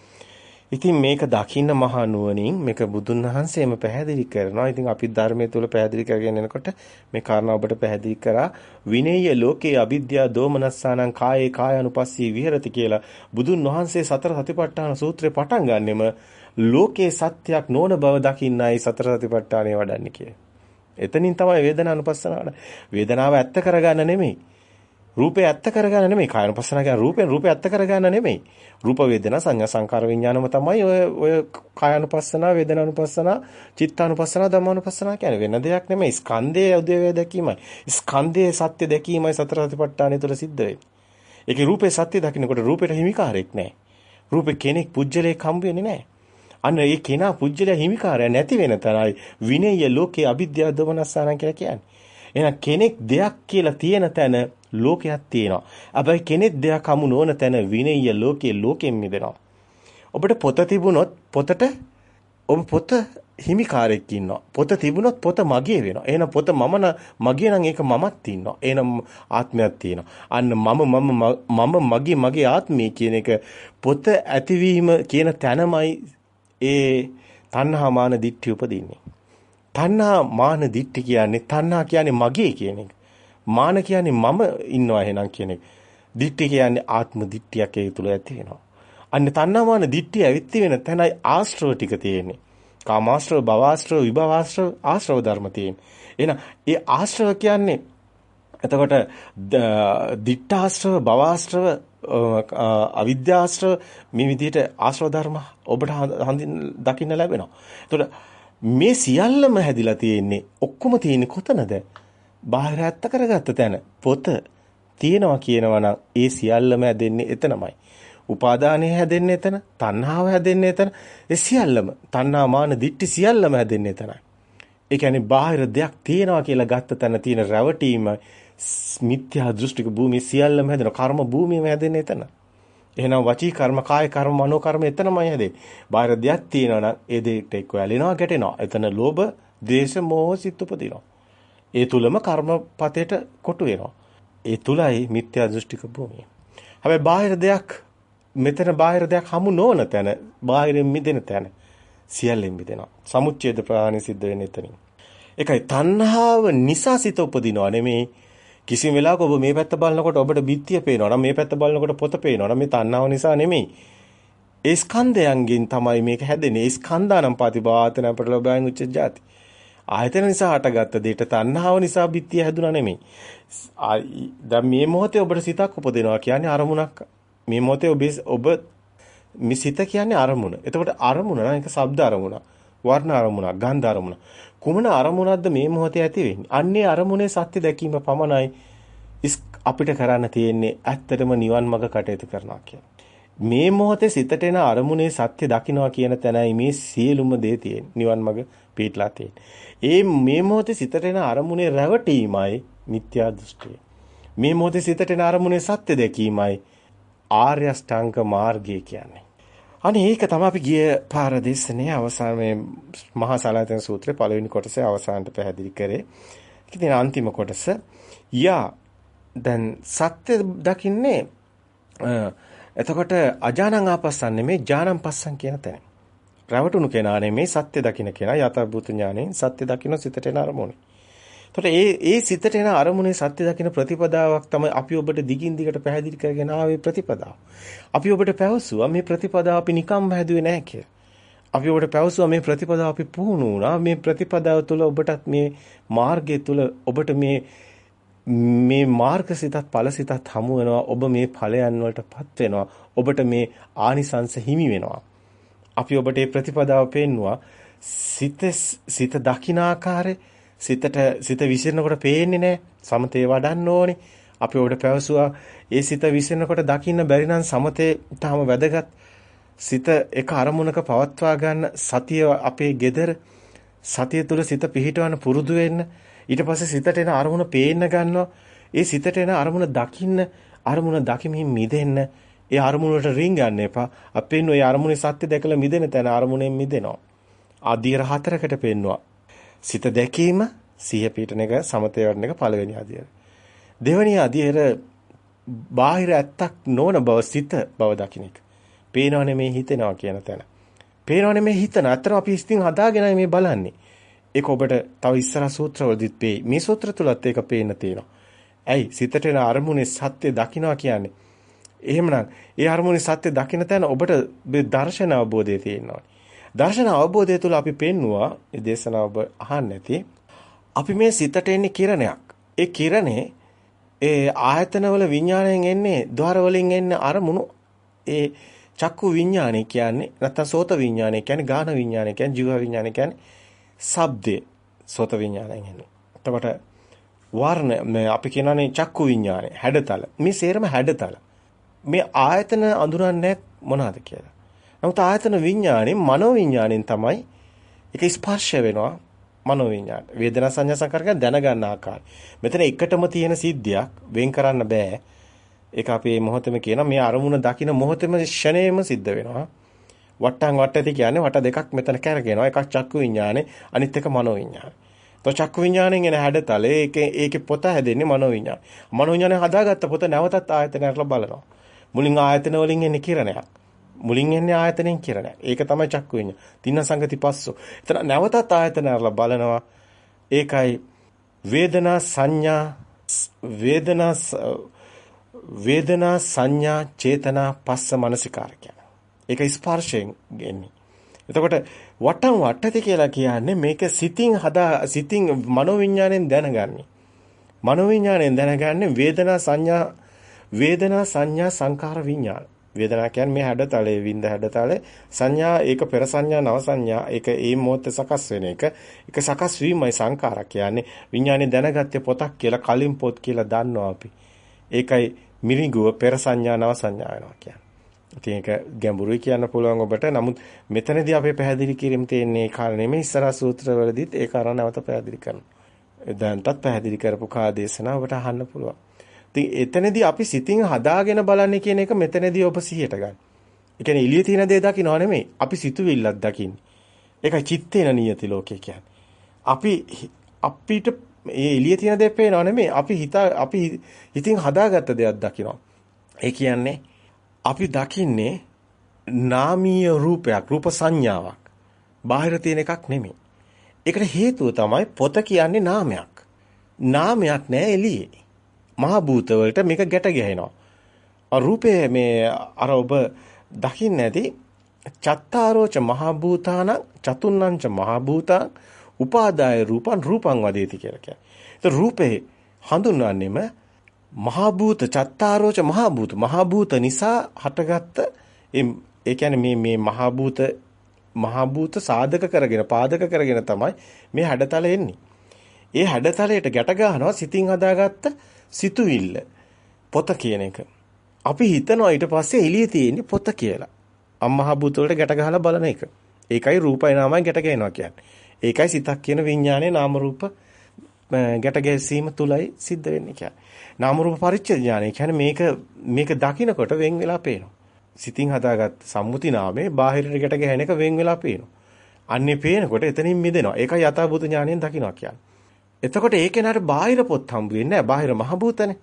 ඉතින් මේක දකින්න මහා නුවණින් මේක බුදුන් වහන්සේම පැහැදිලි කරනවා. ඉතින් අපි ධර්මයේ තුල පැහැදිලි කරගෙන යනකොට මේ කාරණා ඔබට පැහැදිලි කරා විනේය ලෝකේ අවිද්‍යා දෝමනස්සානං කායේ කායानुපස්සී විහෙරති කියලා බුදුන් වහන්සේ සතර සතිපට්ඨාන සූත්‍රේ පටන් ගන්නෙම ලෝකේ සත්‍යයක් නොවන බව දකින්නයි සතර සතිපට්ඨානය වඩන්නේ කියේ. එතනින් තමයි වේදනානුපස්සනාවට. වේදනාව ඇත්ත කරගන්න නෙමෙයි. රූපේ ඇත්ත කරගන්න නෙමෙයි. කායනුපස්සන කියන්නේ රූපෙන් රූපේ ඇත්ත කරගන්න නෙමෙයි. රූප වේදනා සංඥා සංකාර විඥානම තමයි ඔය ඔය කායනුපස්සන වේදනානුපස්සන චිත්තානුපස්සන ධම්මානුපස්සන කියන්නේ වෙන දෙයක් නෙමෙයි. ස්කන්ධයේ උදේවේ දැකීමයි. ස්කන්ධයේ සත්‍ය දැකීමයි සතර සතිපට්ඨානය තුළ සිද්ධ වෙන්නේ. ඒකේ රූපේ සත්‍ය දකින්නකොට රූපේට හිමිකාරයක් නැහැ. රූපේ කෙනෙක් පුජ්‍යලයක් හම්බ වෙන්නේ නැහැ. අන්න ඒ කෙනා පුජ්‍යලයා හිමිකාරය නැති වෙන තරයි විනේය ලෝකේ අවිද්‍යාව දමනස්සාන කියලා කියන්නේ එහෙනම් කෙනෙක් දෙයක් කියලා තියෙන තැන ලෝකයක් තියෙනවා. හැබැයි කෙනෙක් දෙයක් හමු නොවන තැන විනය්‍ය ලෝකයේ ලෝකෙන් මිදෙනවා. ඔබට පොත තිබුණොත් පොතට ඔබ පොත හිමිකාරයෙක් ඉන්නවා. පොත තිබුණොත් පොත මගේ වෙනවා. එහෙනම් පොත මම මගේ නම් ඒක මමත් ඉන්නවා. එහෙනම් ආත්මයක් තියෙනවා. අන්න මම මම මම මගේ මගේ ආත්මය කියන එක පොත ඇතිවීම කියන තැනමයි ඒ තණ්හා මාන දිට්ඨිය උපදින්නේ. තණ්හා මාන දිට්ඨි කියන්නේ තණ්හා කියන්නේ මගේ කියන එක. මාන කියන්නේ මම ඉන්නවා එහෙනම් කියන එක. දිට්ඨි කියන්නේ ආත්ම දිට්ඨියක් ඒ තුල ඇති වෙනවා. අන්න තණ්හාමාන දිට්ඨිය ඇවිත් වෙන තැනයි ආශ්‍රව ටික තියෙන්නේ. කාමාශ්‍රව, භවආශ්‍රව, විභවආශ්‍රව ආශ්‍රව ධර්ම තියෙන්නේ. එහෙනම් ඒ ආශ්‍රව කියන්නේ එතකොට දිට්ඨාශ්‍රව, භවආශ්‍රව, අවිද්‍යාශ්‍රව මේ විදිහට ආශ්‍රව ධර්ම ඔබට හඳින් දකින්න ලැබෙනවා. එතකොට මේ සියල්ලම හැදිලා තියෙන්නේ ඔක්කොම තියෙන්නේ කොතනද? බාහිර ඇත්ත කරගත්ත තැන පොත තියෙනවා කියනවා නම් ඒ සියල්ලම හැදෙන්නේ එතනමයි. උපාදානය හැදෙන්නේ එතන, තණ්හාව හැදෙන්නේ එතන. ඒ සියල්ලම තණ්හා මාන දිට්ටි සියල්ලම හැදෙන්නේ එතනයි. ඒ කියන්නේ බාහිර දෙයක් තියෙනවා කියලා ගත්ත තැන තියෙන රැවටීම මිත්‍යා දෘෂ්ටික භූමිය සියල්ලම හැදෙනවා. කර්ම භූමියම හැදෙන්නේ එතන. එහෙනම් වචී කර්ම, කාය කර්ම, මනෝ කර්ම එතනමයි හැදෙන්නේ. බාහිර දෙයක් තියෙනවා නම් ඒ දෙයට එක්ක ඇලෙනවා, ගැටෙනවා. එතන ලෝභ, ද්වේෂ, මෝහ සිත් උපදිනවා. ඒ තුලම කර්මපතේට කොටු වෙනවා. ඒ තුලයි මිත්‍යා දෘෂ්ටික භූමිය. හැබැයි බාහිර දෙයක් මෙතන බාහිර දෙයක් හමු නොවන තැන, බාහිරින් මිදෙන තැන සියල්ලෙන් මිදෙනවා. සමුච්ඡේද ප්‍රහාණය සිද්ධ වෙන්නේ එතනින්. ඒකයි තණ්හාව නිසා සිත උපදිනවා නෙමේ කිසිම වෙලාවක ඔබ මේ පැත්ත බලනකොට ඔබට බිත්තිය පේනවා නම් මේ පැත්ත බලනකොට පොත පේනවා නම් මේ තණ්හාව නිසා නෙමෙයි. ඒ ස්කන්ධයන්ගෙන් තමයි මේක හැදෙන්නේ. ඒ ස්කන්ධානම් පාතිපාතන ප්‍රලෝභයන් උච්ච ජාති. ආයතන නිසා හටගත්ත දෙයට තණ්හාව නිසා බිත්තිය හැදුනා නෙමෙයි. දැන් මේ මොහොතේ ඔබට සිතක් උපදිනවා කියන්නේ අරමුණක්. මේ මොහොතේ ඔබ ඔබ මේ සිත කියන්නේ අරමුණ. එතකොට අරමුණ නම් ඒක ශබ්ද අරමුණ, වර්ණ අරමුණ, ගන්ධ අරමුණ. කුමන අරමුණක්ද මේ මොහොතේ ඇති වෙන්නේ? අන්නේ අරමුණේ සත්‍ය දැකීම පමණයි අපිට කරන්න තියෙන්නේ ඇත්තටම නිවන් මඟ කටයුතු කරනවා කියන්නේ. මේ මොහොතේ සිතට එන අරමුණේ සත්‍ය දකින්නවා කියන තැනයි මේ සියලුම දේ තියෙන්නේ. නිවන් මඟ පිටලා තියෙන්නේ. ඒ මේ මොහොතේ සිතට එන අරමුණේ රැවටීමයි මිත්‍යා දෘෂ්ටිය. මේ මොහොතේ සිතට එන අරමුණේ සත්‍ය දැකීමයි ආර්ය අෂ්ටාංග මාර්ගය කියන්නේ. අනේ ඒක තමයි අපි ගිය පාර දේශනේ අවසාන මේ මහා සලායතන සූත්‍රයේ පළවෙනි කොටසේ අවසානට පැහැදිලි කරේ. ඉතින් අන්තිම කොටස යා දැන් සත්‍ය දකින්නේ එතකොට අජානං ආපස්සන් නෙමේ ඥානං පස්සන් කියන තැන. රැවටුණු කෙනා නෙමේ සත්‍ය දකින්න කෙනා යථාභූත ඥාණයෙන් සත්‍ය දකින්න සිතට එන අරමුණ. එතකොට ඒ ඒ සිතට එන අරමුණේ සත්‍ය දකින්න ප්‍රතිපදාවක් තමයි අපි ඔබට දිගින් දිගට පැහැදිලි කරගෙන ආවේ ප්‍රතිපදාව. අපි ඔබට පැවසුවා මේ ප්‍රතිපදාව අපි නිකම්ම හැදුවේ නැහැ කියලා. අපි ඔබට පැවසුවා මේ ප්‍රතිපදාව අපි පුහුණු වුණා. මේ ප්‍රතිපදාව තුළ ඔබටත් මේ මාර්ගය තුළ ඔබට මේ මේ මාර්ගසිතත් ඵලසිතත් හමු වෙනවා. ඔබ මේ ඵලයන් වලටපත් වෙනවා. ඔබට මේ ආනිසංස හිමි වෙනවා. අපි ඔබට මේ ප්‍රතිපදාව පෙන්නවා. සිත සිත දකින්න ආකාරය සිතට සිත විසිරෙනකොට පේන්නේ නැහැ. සමතේ වඩන්න ඕනේ. අපි ඔබට පැවසුවා ඒ සිත විසිරෙනකොට දකින්න බැරි නම් සමතේ තාම වැදගත්. සිත එක අරමුණක පවත්වා ගන්න සතිය අපේ gedara. සතිය තුළ සිත පිහිටවන්න පුරුදු වෙන්න. ඊට පස්සේ සිතට එන අරමුණ පේන්න ගන්නවා. ඒ සිතට එන අරමුණ දකින්න අරමුණ දකිමින් මිදෙන්න. ඒ අරමුණට රින් ගන්න එපා. අපෙන් ওই අරමුණේ සත්‍ය දැකලා මිදෙන තැන අරමුණෙන් මිදෙනවා. ආදියර හතරකට පෙන්නවා. සිත දැකීම සිහිය පිටන එක සමතේ වඩන එක පළවෙනි අදියර දෙවෙනි අදියර බාහිර ඇත්තක් නොවන බව සිත බව දකින්න එක පේනව නෙමේ හිතෙනවා කියන තැන පේනවනේ මේ හිතන. අතර අපි ඉස්තින් හදාගෙනයි මේ බලන්නේ. ඒක ඔබට තව ඉස්සරහ සූත්‍රවලදීත් පේයි. මේ සූත්‍ර තුලත් ඒක පේන්න තියෙනවා. ඇයි සිතට එන අරමුණේ සත්‍ය දකින්නවා කියන්නේ. එහෙමනම් ඒ අරමුණේ සත්‍ය දකින්න තැන ඔබට දර්ශන අවබෝධය තියෙනවා. දර්ශන අවබෝධය තුළ අපි පෙන්නවා මේ දේශනාව ඔබ අහන්න නැති. අපි මේ සිතට එන්නේ කිරණයක්. ඒ කිරණේ ඒ ආයතනවල විඥාණයෙන් එන්නේ ద్వාර වලින් එන්නේ අරමුණු ඒ චක්කු විඥානය කියන්නේ නැත්නම් සෝත විඥානය කියන්නේ ගාන විඥානය කියන්නේ ජීව විඥානය කියන්නේ ශබ්දේ සෝත විඥානයෙන් එන්නේ. එතකොට වර්ණ මේ අපි කියනනේ චක්කු විඥානය හැඩතල. මේ සේරම හැඩතල. මේ ආයතන අඳුරන්නේ මොනවද කියලා. නමුත් ආයතන විඥාණයෙන් මනෝ විඥාණයෙන් තමයි ඒක ස්පර්ශ වෙනවා මනෝ විඥාන. වේදනා සංඥා සංකාර කියන දැනගන්න ආකාරය. මෙතන එකටම තියෙන සිද්ධියක් වෙන් කරන්න බෑ. ඒක අපි මේ මොහොතේම කියන මේ අරමුණ දකින මොහොතේම ෂණේම සිද්ධ වෙනවා. වට්ටම් වට්ටති කියන්නේ වට දෙකක් මෙතන කැරගෙනවා. එකක් චක්කු විඥානේ අනිත් එක මනෝ විඥානේ. તો චක්කු විඥාණයෙන් එන හැඩතලේ ඒකේ ඒකේ පොත හැදෙන්නේ මනෝ විඥාන. මනෝ විඥානේ හදාගත්ත පොත නැවතත් ආයතනයකට බලනවා. මුලින් ආයතන වලින් එන්නේ කිරණයක්. මුලින් එන්නේ ආයතනෙන් කිරණයක්. ඒක තමයි චක්කු විඤ්ඤාණ. තින්න සංගති පස්සෝ. එතන නැවතත් ආයතන අරලා බලනවා. ඒකයි වේදනා සංඥා වේදනා වේදනා සංඥා චේතනා පස්ස මනසිකාර කියන. ඒක ස්පර්ශයෙන් ගෙන්නේ. එතකොට වටම් වටති කියලා කියන්නේ මේක සිතින් හදා සිතින් මනෝවිඤ්ඤාණයෙන් දැනගන්නේ. මනෝවිඤ්ඤාණයෙන් දැනගන්නේ වේදනා සංඥා වේදනා සංඥා සංකාර විඤ්ඤාණ. වේදනා කියන්නේ මේ හැඩතලයේ විඳ හැඩතලේ සංඥා ඒක පෙර සංඥා නව සංඥා ඒක ඒ මොහොතේ සකස් වෙන එක. ඒක සකස් වීමයි සංකාරක් කියන්නේ. විඤ්ඤාණය දැනගත්තේ පොතක් කියලා කලින් පොත් කියලා දන්නවා අපි. ඒකයි මිරිඟුව පෙර සංඥා නව සංඥා වෙනවා කියන්නේ. ඉතින් ඒක ගැඹුරුයි කියන්න පුළුවන් ඔබට. නමුත් මෙතනදී අපි පැහැදිලි කිරීම තියෙන්නේ ඒ කාරණේ මේ ඉස්සරහ සූත්‍රවලදීත් ඒ කාරණා නැවත පැහැදිලි කරනවා. දැන්ටත් පැහැදිලි කරපු කා දේශනාව ඔබට අහන්න පුළුවන්. ඉතින් එතනදී අපි සිතින් හදාගෙන බලන්නේ කියන එක මෙතනදී ඔබ සිහියට ගන්න. ඒ කියන්නේ එළියේ තියෙන දේ දකින්නව නෙමෙයි. අපි සිතුවිල්ලක් දකින්නේ. ඒකයි චිත්තේන නියති ලෝකේ කියන්නේ. අපි අපිට මේ එළියේ තියෙන දේ පේනව නෙමෙයි. අපි හිත අපි හිතින් හදාගත්ත දෙයක් දකිනවා. ඒ කියන්නේ අපි දකින්නේ නාමීය රූපයක්, රූප සංඥාවක්. බාහිර තියෙන එකක් නෙමෙයි. ඒකට හේතුව තමයි පොත කියන්නේ නාමයක්. නාමයක් නෑ එළියේ. මහ භූත වලට මේක ගැට ගැහෙනවා. රූපේ මේ අර ඔබ දකින්න ඇති චත්තාරෝච මහ භූතාන චතුන්නංච මහ භූතං උපාදාය රූපං රූපං වදේති කියලා කියන්නේ. ඒ රූපේ හඳුන්වන්නේම මහ භූත චත්තාරෝච මහ භූත මහ භූත නිසා හටගත්ත ඒ කියන්නේ මේ මේ මහ භූත මහ භූත සාධක කරගෙන පාදක කරගෙන තමයි මේ හැඩතල එන්නේ. ඒ හැඩතලයට ගැට ගන්නවා සිතින් හදාගත්ත සිතුවිල්ල පොත කියන එක. අපි හිතනවා ඊට පස්සේ එළියේ තියෙන්නේ පොත කියලා. අම්මහා භූත වලට ගැට ගහලා බලන එක. ඒකයි රූපයි නාමයි ගැට ගහනවා කියන්නේ. ඒකයි සිතක් කියන විඥානයේ නාම රූප ගැට ගැසීම තුලයි සිද්ධ වෙන්නේ කියන්නේ. නාම රූප පරිච්ඡේද ඥානය කියන්නේ මේක මේක දකිනකොට වෙන් වෙලා පේනවා. සිතින් හදාගත් සම්මුති නාමයේ බාහිරට ගැට ගැහෙන එක වෙන් වෙලා පේනවා. අන්නේ පේනකොට එතනින් මිදෙනවා. ඒකයි යථාභූත ඥානයෙන් දකින්නවා කියන්නේ. එතකොට ඒ කෙනාට බාහිර පොත් හම්බ වෙන්නේ නැහැ. බාහිර මහ භූතනේ.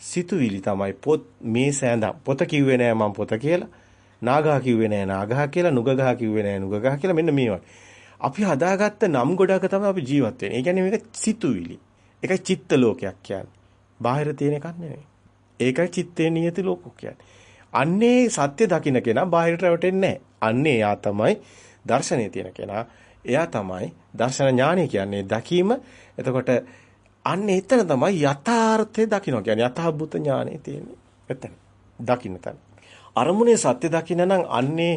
සිතුවිලි තමයි පොත් මේ සෑඳම්. පොත කිව්වේ නෑ මම පොත කියලා. නාගා කිව්වේ නෑ නාගා කියලා. නුගගහ කිව්වේ නෑ නුගගහ කියලා. මෙන්න මේවා. අපි හදාගත්ත නම් ගොඩක තමයි අපි ජීවත් වෙන්නේ. ඒ කියන්නේ මේක සිතුවිලි. ඒකයි චිත්ත ලෝකයක් කියන්නේ. බාහිර තියෙන එකක් නෙමෙයි. ඒකයි චිත්තේ නියති ලෝකෝ කියන්නේ. අන්නේ සත්‍ය දකින්න කෙනා බාහිරට රැවටෙන්නේ නැහැ. අන්නේ එයා තමයි දර්ශනයේ තියෙන කෙනා. එයා තමයි දර්ශන ඥානය කියන්නේ. දකීම එතකොට අන්න එතන තමයි යථාර්ථය දකින්න කියන්නේ යථාභූත ඥානෙ තියෙන්නේ. එතන. දකින්න තැන. අරමුණේ සත්‍ය දකින්න නම් අන්නේ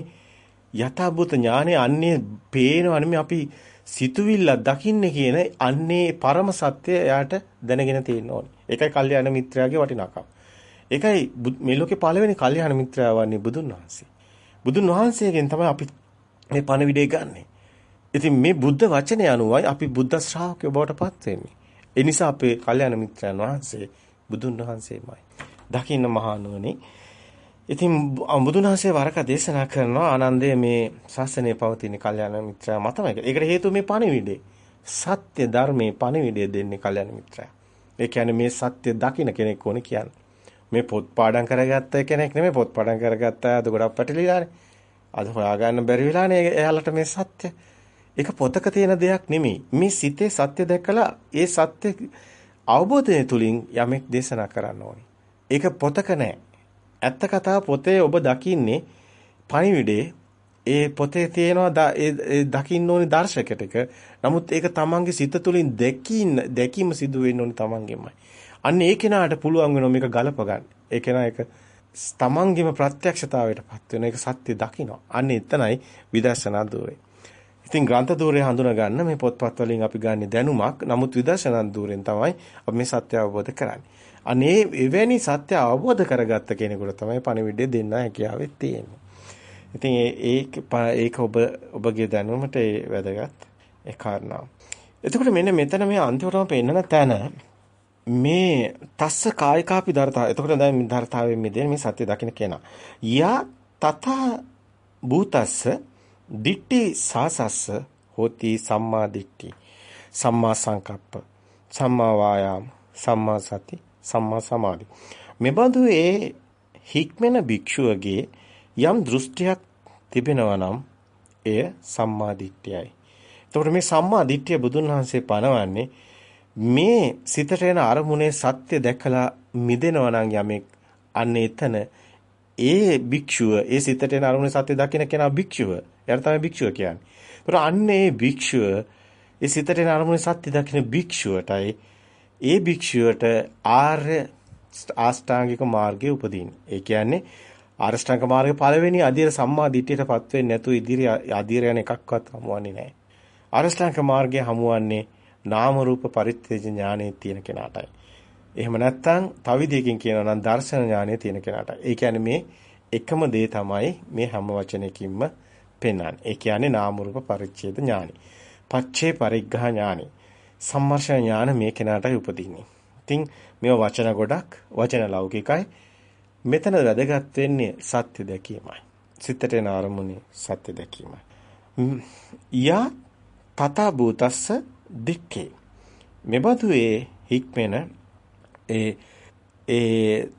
යථාභූත ඥානෙ අන්නේ පේනව නෙමෙයි අපි සිතුවිල්ල දකින්නේ කියන අන්නේ පරම සත්‍ය එයාට දැනගෙන තියෙන්න ඕනේ. ඒකයි කල්යාණ මිත්‍රයාගේ වටිනාකම. ඒකයි මේ ලෝකේ පළවෙනි කල්යාණ මිත්‍රයා වන්නේ බුදුන් වහන්සේ. බුදුන් වහන්සේගෙන් තමයි අපි මේ පණවිඩය ගන්නෙ. ඉතින් මේ බුද්ධ වචනය අනුවයි අපි බුද්ධ ශ්‍රාවකයෝ බවට පත් වෙන්නේ. ඒ නිසා අපේ කල්යාණ මිත්‍රයන් වහන්සේ බුදුන් වහන්සේමයි. දකින්න මහානුවනේ. ඉතින් බුදුන් වහන්සේ වරක දේශනා කරනවා ආනන්දයේ මේ ශාසනය පවතින කල්යාණ මිත්‍රයා මතමයි. ඒකට හේතුව මේ පණිවිඩේ. සත්‍ය ධර්මයේ පණිවිඩය දෙන්නේ කල්යාණ මිත්‍රයා. ඒ කියන්නේ මේ සත්‍ය දකින්න කෙනෙක් ඕනේ කියන්නේ. මේ පොත් පාඩම් කරගත්ත කෙනෙක් නෙමෙයි පොත් පාඩම් කරගත්ත අද ගොඩක් පැටලිලානේ. අද හොයාගන්න බැරි වෙලානේ එයාලට මේ සත්‍ය. ඒක පොතක තියෙන දෙයක් නෙමෙයි. මේ සිතේ සත්‍ය දැකලා ඒ සත්‍ය අවබෝධය තුලින් යමෙක් දේශනා කරන්න ඕනේ. ඒක පොතක නෑ. ඇත්ත කතාව පොතේ ඔබ දකින්නේ පණිවිඩේ ඒ පොතේ තියෙනවා ඒ දකින්න ඕනේ දර්ශකයක. නමුත් ඒක තමන්ගේ සිත තුළින් දැකීම දැකීම සිදු වෙන්න ඕනේ තමන්ගෙමයි. අන්න ඒ කෙනාට පුළුවන් වෙනවා මේක ගලප ගන්න. ඒ කෙනා ඒක තමන්ගේම ප්‍රත්‍යක්ෂතාවයටපත් වෙන එක සත්‍ය දකින්න. අන්න එතනයි විදර්ශනා දෝරේ. ඉතින් ග්‍රන්ථ දෝරේ හඳුනා ගන්න මේ පොත්පත් වලින් අපි ගන්න දැනුමක්. නමුත් විදර්ශනා දෝරෙන් තමයි අපි මේ සත්‍ය අවබෝධ කරන්නේ. අනේ එවැනි සත්‍ය අවබෝධ කරගත්ත කෙනෙකුට තමයි පණිවිඩය දෙන්න හැකියාවෙ තියෙන්නේ. ඉතින් ඒක ඒක ඔබ ඔබගේ දැනුමට වැදගත් ඒ කාරණා. එතකොට මෙන්න මෙතන මේ අන්තිමටම පෙන්නන තැන මේ තස්ස කායිකාපි දරතා. එතකොට දැන් මේ දරතාවෙන් මිදෙන මේ සත්‍ය දකින්න කෙනා. යා තත භූතස්ස දිට්ටි සාසස්ස හෝති සම්මා දිට්ටි. සම්මා සංකප්ප. සම්මා වායාම. සම්මා සති. සම්මා සමාධි. මෙබඳු ඒ හික්මෙන භික්ෂුවගේ යම් දෘෂ්ටියක් තිබෙනවා නම් එය සම්මා දිට්ඨියයි. එතකොට මේ සම්මා දිට්ඨිය බුදුන් වහන්සේ පනවන්නේ මේ සිතට එන අරමුණේ සත්‍ය දැකලා මිදෙනවා නම් යමෙක් අන්න එතන ඒ භික්ෂුව ඒ සිතට එන අරමුණේ සත්‍ය දකින කෙනා භික්ෂුව. එයාට තමයි භික්ෂුව කියන්නේ. ඒතර අන්න ඒ භික්ෂුව ඒ සිතට එන අරමුණේ සත්‍ය දකින භික්ෂුවටයි ඒ භික්ෂුවට ආර්ය ආස්ථාංගික මාර්ගයේ උපදින්නේ. ඒ කියන්නේ ආරෂ්ඨාංග මාර්ගයේ පළවෙනි අධීර සම්මා දිට්ඨියටපත් වෙන්නේ නැතු ඉදිරි අධීර යන එකක්වත් හමුවන්නේ නැහැ. ආරෂ්ඨාංග මාර්ගයේ හමුවන්නේ නාම රූප පරිත්‍තේජ ඥානයේ තියෙන කෙනාටයි. එහෙම නැත්නම් තව විදිහකින් කියනවා නම් දර්ශන ඥානයේ තියෙන කෙනාටයි. ඒ කියන්නේ මේ එකම දේ තමයි මේ හැම වචනයකින්ම පෙන්වන්නේ. ඒ කියන්නේ නාම රූප පරිච්ඡේද ඥානි. පච්චේ පරිග්ඝා ඥානි. සම්මර්ෂණ ඥාන මේ කෙනාටයි උපදින්නේ. ඉතින් මේව වචන ගොඩක් වචන ලෞකිකයි. මෙතන වැදගත් වෙන්නේ සත්‍ය දැකීමයි. සිතට එන අරමුණේ සත්‍ය දැකීමයි. යා තත භූතස්ස දික්කේ. මෙබඳු ඒ හික්මෙන ඒ ඒ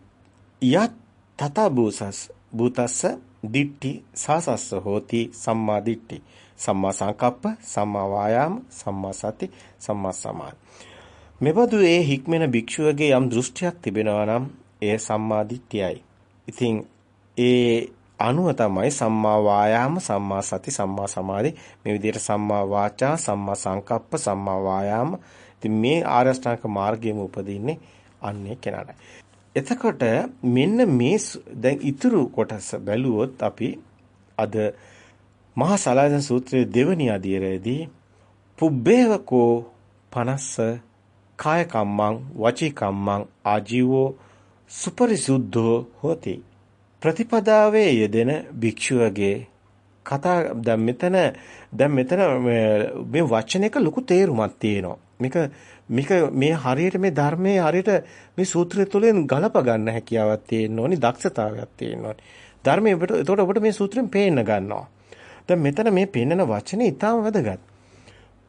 යත් තත භූසස් භූතස්ස දිට්ටි සාසස්ස හෝති සම්මා දිට්ටි. සම්මා සංකප්ප, සම්මා වායාම, සම්මා සති, සම්මා සමාධි. මෙබඳු ඒ හික්මෙන භික්ෂුවගේ යම් දෘෂ්ටියක් තිබෙනවා නම් එය සම්මා දිට්ඨියයි. ඉතින් ඒ අනුව තමයි සම්මා වායාම සම්මා සති සම්මා සමාධි මේ විදිහට සම්මා වාචා සම්මා සංකප්ප සම්මා වායාම ඉතින් මේ ආරෂ්ඨාංග මාර්ගයේම උපදින්නේ අන්නේ කෙනාට. එතකොට මෙන්න මේ දැන් ඉතුරු කොටස බැලුවොත් අපි අද මහා සලායතන සූත්‍රයේ දෙවනි අධීරයේදී පුබ්බේවකෝ 50 කාය කම්මං වචී කම්මං ආජීවෝ සුපරිසුද්ධෝ හොති ප්‍රතිපදාවේ යෙදෙන භික්ෂුවගේ කතා දැන් මෙතන දැන් මෙතන මේ වචනයක ලොකු තේරුමක් තියෙනවා මේක මේක මේ හරියට මේ ධර්මයේ හරියට මේ සූත්‍රය තුළින් ගලප ගන්න හැකියාවක් තියෙන්න ඕනි දක්ෂතාවයක් තියෙන්න ඕනි ධර්මයේ ඔබට එතකොට ඔබට මේ සූත්‍රයෙන් පේන්න ගන්නවා දැන් මෙතන මේ පෙන්නන වචනේ ඊටාම වැදගත්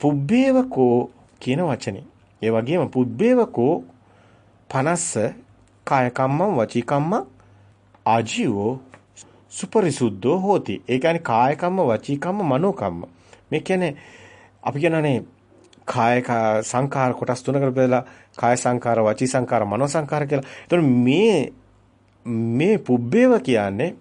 පුබ්බේවකෝ කියන වචනේ ඒ වගේම පුබ්බේවකෝ 50 කාය කම්මං වචී කම්මං ආජීවෝ සුපරිසුද්ධෝ හෝති. ඒ කියන්නේ කාය කම්ම, වචී කම්ම, මනෝ කම්ම. මේ කියන්නේ අපි කියනනේ කාය සංකාර කොටස් තුනකට බෙදලා කාය සංකාර, වචී සංකාර, මනෝ සංකාර කියලා. එතකොට මේ මේ පුබ්බේව කියන්නේ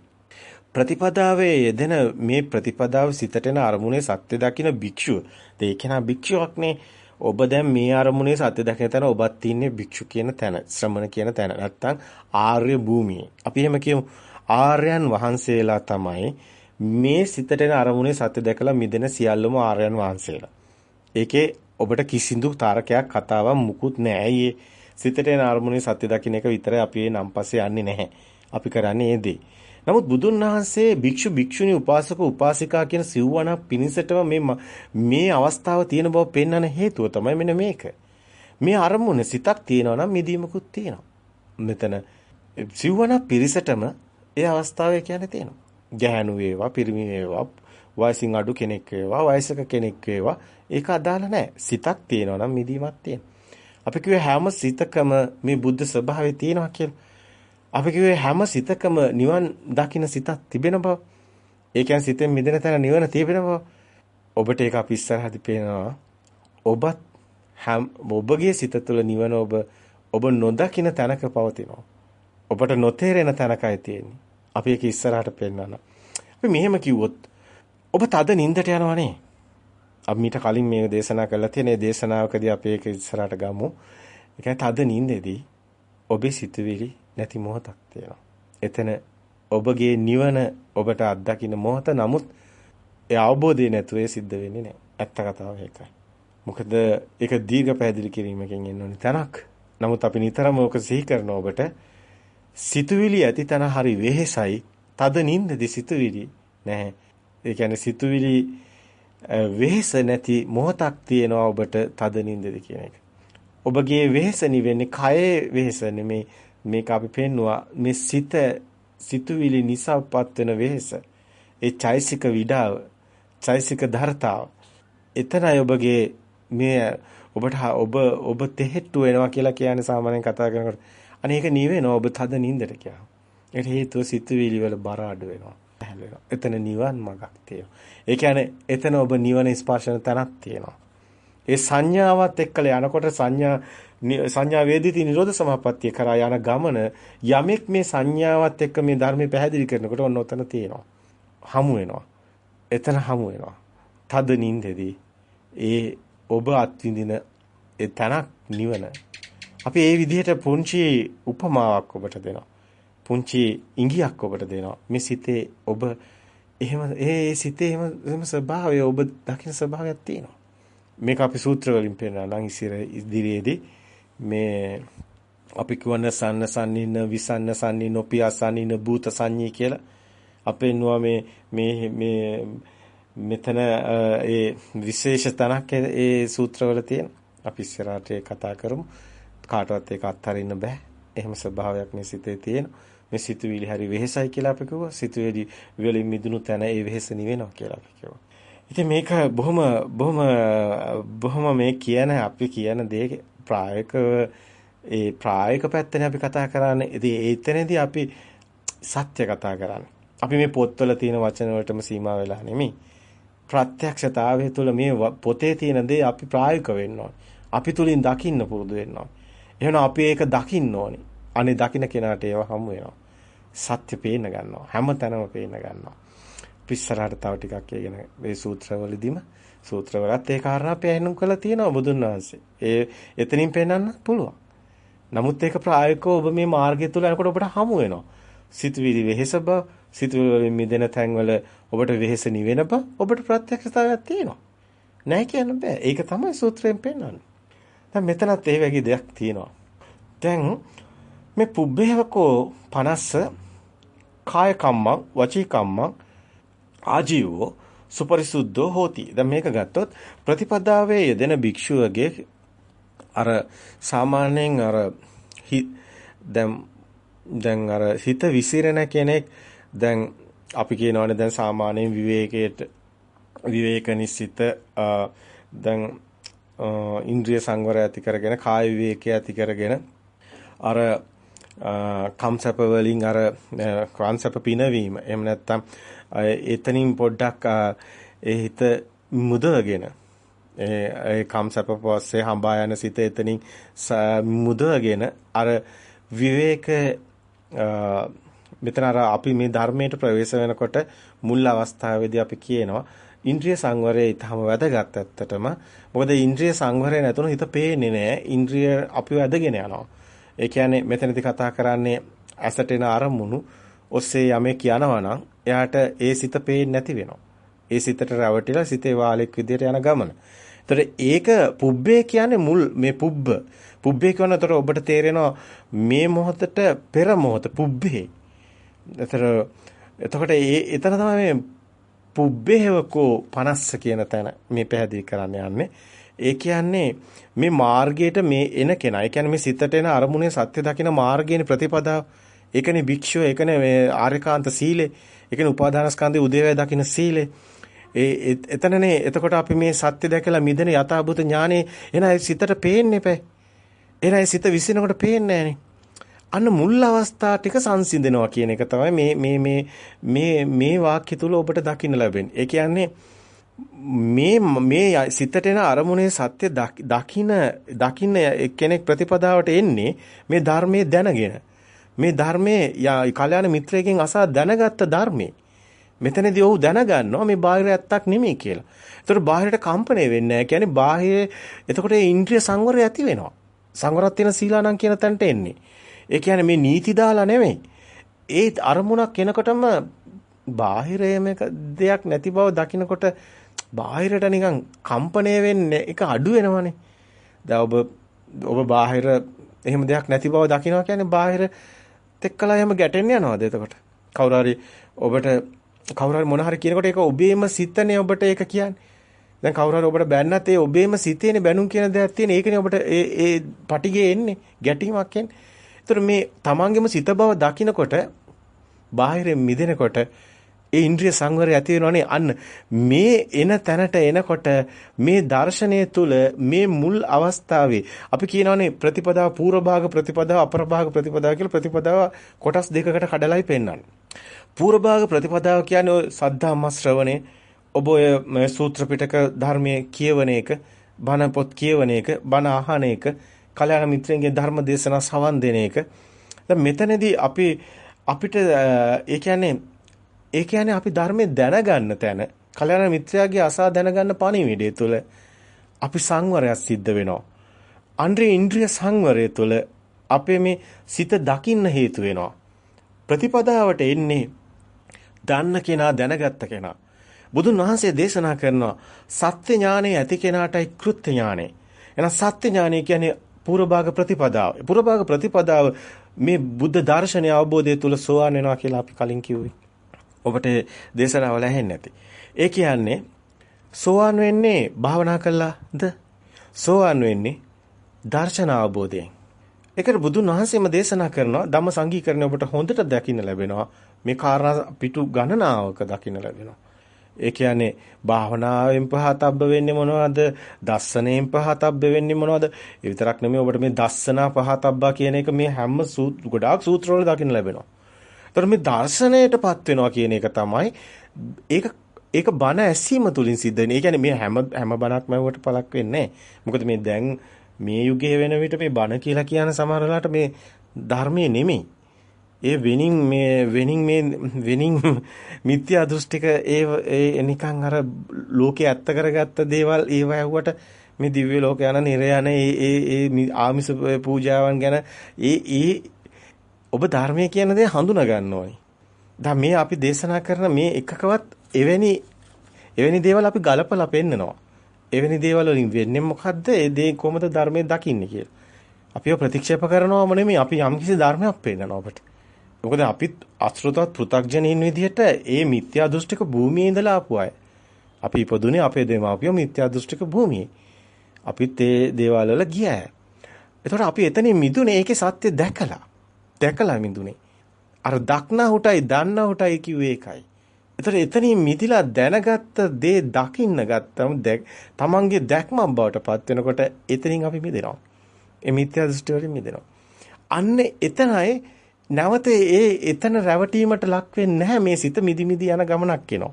ප්‍රතිපදාවේ යෙදෙන මේ ප්‍රතිපදාව සිතට එන අරමුණේ සත්‍ය දකින භික්ෂුව. ඒ කෙනා භික්ෂුවක්නේ. ඔබ දැන් මේ අරමුණේ සත්‍ය දැකන තැන ඔබත් ඉන්නේ භික්ෂු කියන තැන, ශ්‍රමණ කියන තැන. නැත්තම් ආර්ය භූමියේ. අපි එහෙම කියමු. ආර්යයන් වහන්සේලා තමයි මේ සිතට එන අරමුණේ සත්‍ය දැකලා මිදෙන සියල්ලම ආර්යයන් වහන්සේලා. ඒකේ ඔබට කිසිදු තාරකයක් කතාවක් මුකුත් නැහැ. ඒ සිතට එන අරමුණේ සත්‍ය දකින්න එක විතරයි අපි නම් පස්සේ යන්නේ නැහැ. අපි කරන්නේ ඒ දේ. නමුත් බුදුන් වහන්සේ භික්ෂු භික්ෂුණී උපාසක උපාසිකා කියන සිව්වණක් පිනිසටම මේ මේ අවස්ථාව තියෙන බව පෙන්වන හේතුව තමයි මෙන්න මේක. මේ අරමුණ සිතක් තියෙනවා නම් මිදීමකුත් තියෙනවා. මෙතන සිව්වණක් පිරිසටම ඒ අවස්ථාවේ කියන්නේ තියෙනවා. ගැහැණු වේවා, පිරිමි වේවා, වයසින් අඩු කෙනෙක් වේවා, වයසක කෙනෙක් වේවා ඒක අදාළ නැහැ. සිතක් තියෙනවා නම් මිදීමක් තියෙනවා. අපි කිව්වේ හැම සිතකම මේ බුද්ධ ස්වභාවය තියෙනවා කියලා. අපි කිව්වේ හැම සිතකම නිවන් දකින්න සිතක් තිබෙන බව. ඒ කියන්නේ සිතෙන් මිදෙන තැන නිවන තියෙනවා. ඔබට ඒක අපි ඉස්සරහදී පේනවා. ඔබත් ඔබගේ සිත තුළ නිවන ඔබ ඔබ නොදකින තැනක පවතිනවා. ඔබට නොතේරෙන තැනකයි තියෙන්නේ. අපි ඒක ඉස්සරහට පෙන්නන. අපි මෙහෙම කිව්වොත් ඔබ තද නින්දට යනවනේ. අපි මීට කලින් මේ දේශනා කරලා තියෙන මේ දේශනාවකදී අපි ඒක ඉස්සරහට ගමු. ඒ කියන්නේ තද නින්දේදී ඔබේ සිතුවිලි නැති මොහොතක් තියෙනවා. එතන ඔබගේ නිවන ඔබට අත්දකින්න මොහොත නමුත් ඒ අවබෝධය නැතුව ඒ සිද්ධ වෙන්නේ නැහැ. ඇත්ත කතාව ඒකයි. මොකද ඒක දීර්ඝ පැහැදිලි කිරීමකින් එන්න ඕනේ තැනක්. නමුත් අපි නිතරම ඕක සිහි කරන ඔබට සිතුවිලි ඇති තැන හරි වෙහෙසයි. තද නින්දදි සිතුවිලි නැහැ. ඒ කියන්නේ සිතුවිලි වෙහෙස නැති මොහොතක් තියෙනවා ඔබට තද නින්දද කියන එක. ඔබගේ වෙහෙස නිවෙන්නේ කයේ වෙහෙස නෙමේ මේක අපි පෙන්නවා මේ සිත සිතුවිලි නිසාපත් වෙන වෙහෙස. ඒ චෛසික විඩාව, චෛසික ධර්තාව. එතනයි ඔබගේ මේ ඔබට ඔබ ඔබ තෙහෙට්ටු වෙනවා කියලා කියන්නේ සාමාන්‍යයෙන් කතා කරනකොට අනේ ඒක නිවෙනවා ඔබ තද නින්දට කියනවා. ඒකට හේතුව සිතුවිලි වල බර අඩු වෙනවා. එතන නිවන් මාර්ගක් තියෙනවා. ඒ කියන්නේ එතන ඔබ නිවන ස්පර්ශන තැනක් තියෙනවා. ඒ සංඥාවත් එක්කලා යනකොට සංඥා සංඥා වේදිතී නිරෝධ සමාපත්තිය කරා යන ගමන යමෙක් මේ සංඥාවත් එක්ක මේ ධර්මය පැහැදිලි කරනකොට ඔන්න ඔතන තියෙනවා. හමු වෙනවා. එතන හමු වෙනවා. තද නින්දෙදී ඒ ඔබ අත්විඳින ඒ තනක් නිවන. අපි ඒ විදිහට පුංචි උපමාවක් ඔබට දෙනවා. පුංචි ඉඟියක් ඔබට දෙනවා. මේ සිතේ ඔබ එහෙම ඒ සිතේ එහෙම එහෙම ස්වභාවය ඔබ දකින්න ස්වභාවයක් තියෙනවා. මේක අපි සූත්‍ර වලින් පෙන්නනවා නම් ඉසිර ඉදිරියේදී මේ අපි කියවන සන්න සන්නින විසන්න සන්නින පියාසන්නින භූත සංඤී කියලා අපේ නුවා මේ මේ මේ මෙතන ඒ විශේෂ තනක් ඒ සූත්‍රවල තියෙන. අපි ඉස්සරහට කතා කරමු. කාටවත් ඒක අත්හරින්න බෑ. එහෙම ස්වභාවයක් මේ සිතේ තියෙන. මේ සිතුවිලි හරි වෙහෙසයි කියලා අපි කිව්වා. සිතුවිලි වලින් මිදුණු තැන ඒ වෙහෙස නිවෙනවා කියලා අපි කිව්වා. ඉතින් මේක බොහොම බොහොම බොහොම මේ කියන අපි කියන දේ ප්‍රායෝගිකව ඒ ප්‍රායෝගික පැත්තනේ අපි කතා කරන්නේ. ඉතින් ඒතනදී අපි සත්‍ය කතා කරන්නේ. අපි මේ පොත්වල තියෙන වචන වලටම සීමා වෙලා නෙමෙයි. ප්‍රත්‍යක්ෂතාවය තුළ මේ පොතේ තියෙන දේ අපි ප්‍රායෝගික වෙන්න ඕනේ. අපි තුලින් දකින්න පුරුදු වෙන්න ඕනේ. එහෙනම් අපි ඒක දකින්න ඕනේ. අනේ දකින්න කෙනාට ඒව හමු වෙනවා. සත්‍ය පේන්න ගන්නවා. හැම තැනම පේන්න ගන්නවා. පිස්සරහට තව ටිකක් ඒගෙන මේ සූත්‍රවලදීම සූත්‍රවලත් ඒ කාරණා පෙන්වන්න කළා තියෙනවා බුදුන් වහන්සේ. ඒ එතනින් පෙන්වන්න පුළුවන්. නමුත් ඒක ප්‍රායෝගිකව ඔබ මේ මාර්ගය තුල යනකොට ඔබට හමු වෙනවා. සිතුවිලි වෙහෙස බව සිතුවිලි වලින් මිදෙන තැන්වල ඔබට වෙහෙස නිවෙන බව ඔබට ප්‍රත්‍යක්ෂතාවයක් තියෙනවා. නැහැ කියන්න බෑ. ඒක තමයි සූත්‍රයෙන් පෙන්වන්නේ. දැන් මෙතනත් ඒ වගේ දෙයක් තියෙනවා. දැන් මේ පුබ්බේවකෝ 50 කාය කම්මං වචී කම්මං ආජීවෝ සුපරිසුද්ධෝ හෝති. දැන් මේක ගත්තොත් ප්‍රතිපදාවේ යෙදෙන භික්ෂුවගේ අර සාමාන්‍යයෙන් අර දැන් දැන් අර හිත විසිරෙන කෙනෙක් දැන් අපි කියනවානේ දැන් සාමාන්‍යයෙන් විවේකයට විවේක නිසිත දැන් ඉන්ද්‍රිය සංවරය ඇති කරගෙන කාය විවේකය ඇති කරගෙන අර කම්සප වලින් අර ක්‍රාන්සප පිනවීම එහෙම නැත්නම් එතනින් පොඩ්ඩක් ඒ හිත මුදවගෙන ඒ කම්සප පස්සේ හඹා යන සිත එතනින් මුදවගෙන අර විවේක මෙතන අර අපි මේ ධර්මයට ප්‍රවේශ වෙනකොට මුල් අවස්ථාවේදී අපි කියනවා ඉන්ද්‍රිය සංවරය ඊටම වැදගත් ඇත්තටම. මොකද ඉන්ද්‍රිය සංවරය නැතුණු හිත පේන්නේ නැහැ. ඉන්ද්‍රිය අපිව ඇදගෙන යනවා. ඒ කියන්නේ මෙතනදී කතා කරන්නේ ඇසට එන අරමුණු ඔස්සේ යමෙක් යනවා නම් එයාට ඒ සිත පේන්නේ නැති වෙනවා. ඒ සිතට රැවටිලා සිතේ වාලෙක් විදියට යන ගමන. ඒතර ඒක පුබ්බේ කියන්නේ මුල් මේ පුබ්බ. පුබ්බේ කියනතර ඔබට තේරෙනවා මේ මොහොතට පෙර මොහොත පුබ්බේ. ඒතර එතකොට ඒ එතන තමයි මේ පුබ්බේවකෝ 50 කියන තැන මේ පැහැදිලි කරන්න යන්නේ. ඒ කියන්නේ මේ මාර්ගයට මේ එන කෙනා. ඒ කියන්නේ මේ සිතට එන අරමුණේ සත්‍ය දකින මාර්ගයේ ප්‍රතිපදාව. ඒකනේ භික්ෂුව, ඒකනේ මේ ආර්යකාන්ත සීලේ, ඒකනේ උපාදානස්කන්ධයේ උදේවැය දකින සීලේ. ඒ එතනනේ එතකොට අපි මේ සත්‍ය දැකලා මිදෙන යථාභූත ඥානේ එන සිතට පේන්නේ නැහැ. එන සිත විසිනකොට පේන්නේ නැහනේ. අන්න මුල් අවස්ථා ටික සංසිඳනවා කියන එක තමයි මේ මේ මේ මේ මේ වාක්‍ය තුල ඔබට දකින්න ලැබෙන්නේ. ඒ කියන්නේ මේ මේ සිතට එන අරමුණේ සත්‍ය දකින්න දකින්න කෙනෙක් ප්‍රතිපදාවට එන්නේ මේ ධර්මයේ දැනගෙන. මේ ධර්මයේ කල්යාණ මිත්‍රයෙක්ගෙන් අසා දැනගත්ත ධර්මයේ. මෙතනදී ඔහු දැනගන්නවා මේ බාහිර ඇත්තක් නෙමෙයි කියලා. ඒතකොට බාහිරට කම්පණය වෙන්නේ නැහැ. කියන්නේ බාහිර එතකොට ඒ ඉන්ද්‍රිය සංවරය ඇති වෙනවා. සංවරත් වෙන සීලානම් කියන තැනට එන්නේ. ඒ කියන්නේ මේ නීති දාලා නෙමෙයි. ඒ අරමුණක් එනකොටම බාහිරයේම දෙයක් නැති බව දකිනකොට බාහිරට නිකන් කම්පණය වෙන්නේ ඒක අඩු වෙනවනේ. දැන් ඔබ ඔබ බාහිර එහෙම දෙයක් නැති බව දකිනවා කියන්නේ බාහිර තෙක්කලා එහෙම ගැටෙන්න යනවාද එතකොට? කවුරු හරි ඔබට කවුරු හරි මොන හරි කියනකොට ඒක ඔබේම සිතනේ ඔබට ඒක කියන්නේ. දැන් කවුරු හරි ඔබට බැන්නත් ඒ ඔබේම සිතේනේ බැනුම් කියන දෙයක් තියෙන. ඒකනේ ඔබට ඒ ඒ පටිගේ එන්නේ ගැටීමක් එන්නේ. ඒතර මේ තමන්ගේම සිත බව දකිනකොට බාහිරින් මිදෙනකොට ඒ ඉන්ද්‍රිය සංවරය ඇති වෙනවනේ අන්න මේ එන තැනට එනකොට මේ දර්ශනය තුල මේ මුල් අවස්ථාවේ අපි කියනවානේ ප්‍රතිපදාව පූර්ව භාග ප්‍රතිපදාව අපර භාග ප්‍රතිපදාව කියලා ප්‍රතිපදාව කොටස් දෙකකට කඩලායි පෙන්වන්නේ. පූර්ව භාග ප්‍රතිපදාව කියන්නේ ඔය සද්ධාම්ම ශ්‍රවණේ ඔබ ඔය සූත්‍ර පිටක ධර්මයේ කියවන එක, බණ පොත් කියවන එක, බණ අහන එක, කල්‍යාණ මිත්‍රයන්ගේ ධර්ම දේශනා සවන් දෙන එක. දැන් මෙතනදී අපි අපිට ඒ කියන්නේ ඒ කියන්නේ අපි ධර්මයේ දැනගන්න තැන කල්‍යාණ මිත්‍රයාගේ අසා දැනගන්න පණිවිඩය තුළ අපි සංවරයක් සිද්ධ වෙනවා. අන්ද්‍රේ ඉන්ද්‍රිය සංවරය තුළ අපේ මේ සිත දකින්න හේතු වෙනවා. ප්‍රතිපදාවට එන්නේ දන්න කෙනා දැනගත්ත කෙනා. බුදුන් වහන්සේ දේශනා කරනවා සත්‍ය ඥානෙ ඇති කෙනාටයි කෘත්‍ය ඥානෙ. එහෙනම් සත්‍ය ඥානෙ කියන්නේ පූර්වභාග ප්‍රතිපදාව. පූර්වභාග ප්‍රතිපදාව මේ බුද්ධ දර්ශනය අවබෝධය තුළ සෝවාන් වෙනවා කියලා අපි කලින් කිව්වේ. ඔබට දේශනාවල ඇහෙන්නේ නැති. ඒ කියන්නේ සෝවාන් වෙන්නේ භාවනා කළාද? සෝවාන් වෙන්නේ දර්ශන අවබෝධයෙන්. ඒකට බුදුන් වහන්සේම දේශනා කරනවා ධම්ම සංගීකරණය ඔබට හොඳට දකින්න ලැබෙනවා. මේ කාරණා පිටු ගණනාවක දකින්න ලැබෙනවා. ඒ කියන්නේ භාවනාවෙන් පහතබ්බ වෙන්නේ මොනවද? දස්සනෙන් පහතබ්බ වෙන්නේ මොනවද? ඒ විතරක් නෙමෙයි ඔබට මේ දස්සනා පහතබ්බා කියන එක මේ හැම ගොඩාක් සූත්‍රවල දකින්න ලැබෙනවා. ඒතර මේ දර්ශනයටපත් වෙනවා කියන එක තමයි ඒක ඒක බණ ඇසීම තුලින් සිද්ධ වෙන්නේ. ඒ කියන්නේ මේ හැම හැම බණක්ම ඇහුවට පළක් වෙන්නේ මොකද මේ දැන් මේ යුගයේ වෙන විට මේ බණ කියලා කියන සමහරලාට මේ ධර්මයේ නෙමෙයි. ඒ වෙනින් මේ වෙනින් මේ වෙනින් මිත්‍යා දෘෂ්ටික ඒ ඒ නිකන් අර ලෝකේ ඇත්ත කරගත්ත දේවල් ඒව ඇහුවට මේ දිව්‍ය ලෝක යන නිරය යන ඒ ඒ ඒ ආමිස පූජාවන් ගැන ඒ ඒ ඔබ ධර්මයේ කියන දේ හඳුනා ගන්න ඕනි. දැන් මේ අපි දේශනා කරන මේ එකකවත් එවැනි එවැනි දේවල් අපි ගලපලා පෙන්නනවා. එවැනි දේවල් වලින් වෙන්නේ මොකද්ද? ඒ දේ කොහොමද ධර්මයේ දකින්නේ කියලා. අපිව ප්‍රතික්ෂේප කරනවම නෙමෙයි අපි යම්කිසි ධර්මයක් පෙන්නනවා අපට. මොකද අපිත් අසෘතවත් පෘ탁ජනීන් විදිහට ඒ මිත්‍යා දෘෂ්ටික භූමියේ ඉඳලා ආපු අය. අපි ඉපදුනේ අපේ දෙමාපියෝ මිත්‍යා දෘෂ්ටික භූමියේ. අපිත් ඒ දේවල් වල ගියා. ඒතකොට අපි එතනින් මිදුනේ ඒකේ සත්‍ය දැකලා. දැකලා මිදුනේ. අර දක්නාහුටයි දන්නාහුටයි කිව්වේ ඒකයි. ඒතර එතනින් මිදිලා දැනගත්ත දේ දකින්න ගත්තම තමන්ගේ දැක්මක් බවට පත් වෙනකොට එතනින් අපි මිදෙනවා. ඒ මිත්‍යා දෘෂ්ටි වලින් මිදෙනවා. අන්න එතනයි නැවත ඒ එතන රැවටීමට ලක් වෙන්නේ නැහැ මේ සිත මිදි මිදි යන ගමනක් එනවා.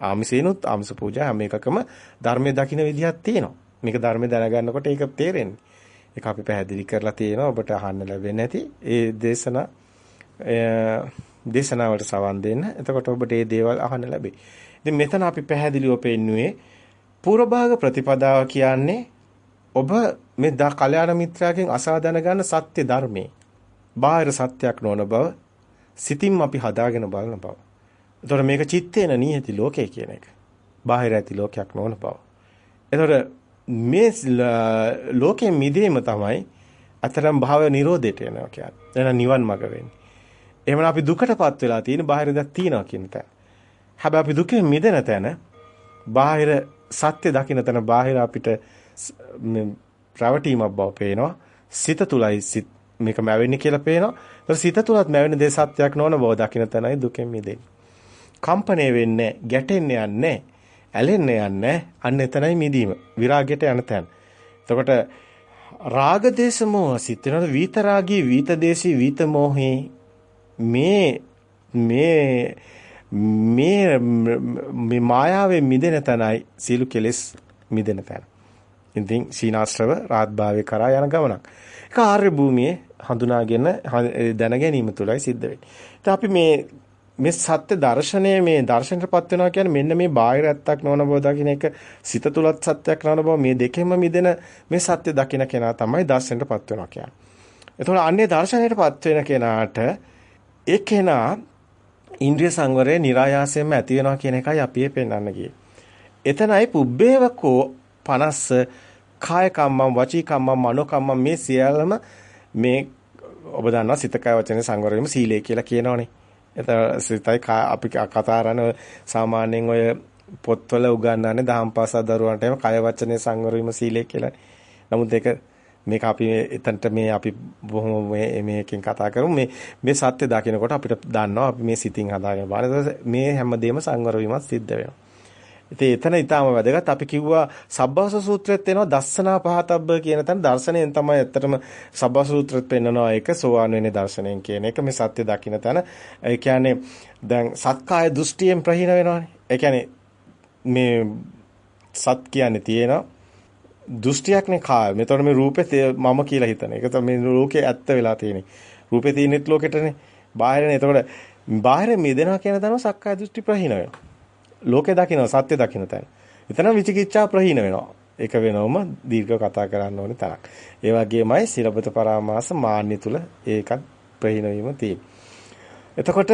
ආමිසේනොත් ආමිස පූජා හැම එකකම ධර්මයේ දකින්න විදිහක් තියෙනවා. මේක ධර්මයේ දැනගන්නකොට ඒක තේරෙන්නේ. ඒක අපි පැහැදිලි කරලා තියෙනවා ඔබට අහන්න ලැබෙන්නේ නැති ඒ දේශනා දේශනාවලට සවන් දෙන්න. එතකොට ඔබට මේ දේවල් අහන්න ලැබේ. ඉතින් මෙතන අපි පැහැදිලිව පෙන්නුවේ පූර්වභාග ප්‍රතිපදාව කියන්නේ ඔබ මේ දා කල්යාණ මිත්‍රාගෙන් අසා දැනගන්න සත්‍ය ධර්මයේ බාහිර සත්‍යයක් නොවන බව සිතින් අපි හදාගෙන බලන බව. එතකොට මේක චිත්තේන නියති ලෝකය කියන එක. බාහිර ඇති ලෝකයක් නොවන බව. එතකොට මේ ලෝකයෙන් මිදීම තමයි අතරම් භාව නිරෝධයට යනවා කියන්නේ. එන නිවන් මඟ වෙන්නේ. එහෙමනම් අපි දුකටපත් වෙලා තියෙන බාහිර දක් තියනවා කියන තැන. හැබැයි අපි දුකෙන් මිදෙන තැන බාහිර සත්‍ය දකින්න තැන බාහිර අපිට රැවටීමක් බව පේනවා. සිත තුලයි සිත් මේක මැවෙන්නේ කියලා පේනවා. ඒතර සිත තුලත් මැවෙන දේ සත්‍යයක් නොවන බව දකින්න තැනයි දුකෙන් මිදෙන්නේ. කම්පණය වෙන්නේ ගැටෙන්නේ යන්නේ ඇලෙන්න යන්නේ අන්න එතනයි මිදීම විරාගයට යන තැන. එතකොට රාග දේශ මොහ සිත් වෙනවද විතරාගී විතදේශී විත මොහේ මේ මේ මේ මේ මායාවේ මිදෙන තැනයි සීල කෙලෙස් මිදෙන තැන. ඉතින් සීනාශ්‍රව රාත්භාවයේ කරා යන ගමනක්. ඒක ආර්ය භූමියේ හඳුනාගෙන දැන ගැනීම තුළයි සිද්ධ වෙන්නේ. ඉතින් අපි මේ මේ සත්‍ය දර්ශනය මේ දර්ශනයටපත් වෙනවා කියන්නේ මෙන්න මේ බාහිර ඇත්තක් නොවන බව දකින්න එක සිත තුලත් සත්‍යයක් නොවන බව මේ දෙකෙන්ම මිදෙන මේ සත්‍ය දකින්න කෙනා තමයි දර්ශනයටපත් වෙනවා කියන්නේ. එතකොට අන්නේ දර්ශනයටපත් වෙන කෙනාට ඒ කෙනා ඉන්ද්‍රිය සංවරය નિરાයාසයෙන්ම ඇති වෙනවා කියන එකයි අපි පෙන්වන්න ගියේ. එතනයි පුබ්බේවකෝ 50 කාය කම්මම් වචී කම්මම් මනෝ කම්මම් මේ සියල්ලම මේ ඔබ දන්නවා සිත කය වචනේ සංවර වීම සීලය කියලා කියනවනේ. එතන සිතයි අපි කතා කරන සාමාන්‍යයෙන් ඔය පොත්වල උගන්වන්නේ දහම් පාසල් දරුවන්ට එහෙම කය වචනේ සංවර වීම සීලය කියලා. නමුත් ඒක මේක අපි එතනට මේ අපි බොහොම මේ මේකෙන් කතා කරමු මේ මේ සත්‍ය දකිනකොට අපිට දන්නවා අපි මේ සිතින් හදාගෙන බලන මේ හැමදේම සංවර වීමත් සිද්ධ වෙනවා. ඉතින් එතන ඊටාම වැදගත් අපි කිව්වා සබ්බාස සූත්‍රයේත් එනවා දස්සනා පහතබ්බ කියන තැන දර්ශනයෙන් තමයි ඇත්තටම සබ්බාස සූත්‍රෙත් පෙන්නනවා ඒක සෝවාන් වෙන්නේ දර්ශනයෙන් කියන එක මේ සත්‍ය දකින්න තැන ඒ කියන්නේ දැන් සත්කාය දෘෂ්ටියෙන් ප්‍රහීන වෙනවානේ ඒ කියන්නේ මේ සත් කියන්නේ තියෙනවා දෘෂ්ටියක්නේ කාය. මෙතකොට මේ රූපේ මම කියලා හිතන. ඒක තමයි මේ ලෝකේ ඇත්ත වෙලා තියෙන්නේ. රූපේ තියෙනෙත් ලෝකෙටනේ. බාහිරනේ. එතකොට බාහිර මිදෙනවා කියන තැන සක්කාය දෘෂ්ටි ප්‍රහීන වෙනවා. ලෝකේ දකින්න සත්‍ය දකින්න තැන. එතන විචිකිච්ඡා ප්‍රහීන වෙනවා. ඒක වෙනවම දීර්ඝ කතා කරන්න ඕනේ තරක්. ඒ වගේමයි සිරබත පරාමාස මාන්‍ය තුල ඒකත් ප්‍රහීන වීම තියෙන්නේ. එතකොට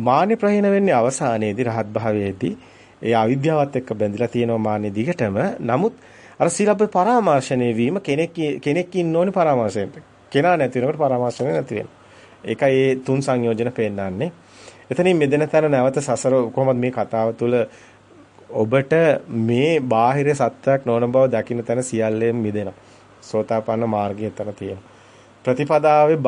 මාන්‍ය ප්‍රහීන වෙන්නේ අවසානයේදී රහත් භාවයේදී ඒ අවිද්‍යාවත් එක්ක බැඳිලා තියෙනවා මාන්‍ය දිගටම. නමුත් අර සීලබ්බ පරාමර්ශණය වීම කෙනෙක් කෙනෙක් ඉන්න ඕනේ පරාමර්ශණයට. කෙනා නැති වෙනකොට පරාමර්ශණය නැති වෙනවා. ඒකයි මේ තුන් සංයෝජන පෙන්නන්නේ. එතනින් මෙදෙන තැන නැවත සසර කොහොමද මේ කතාව තුළ ඔබට මේ බාහිර සත්‍යයක් නොවන බව දකින්න තැන සියල්ලෙන් මිදෙනවා. සෝතාපන්න මාර්ගය එතන තියෙනවා. ප්‍රතිපදාවේ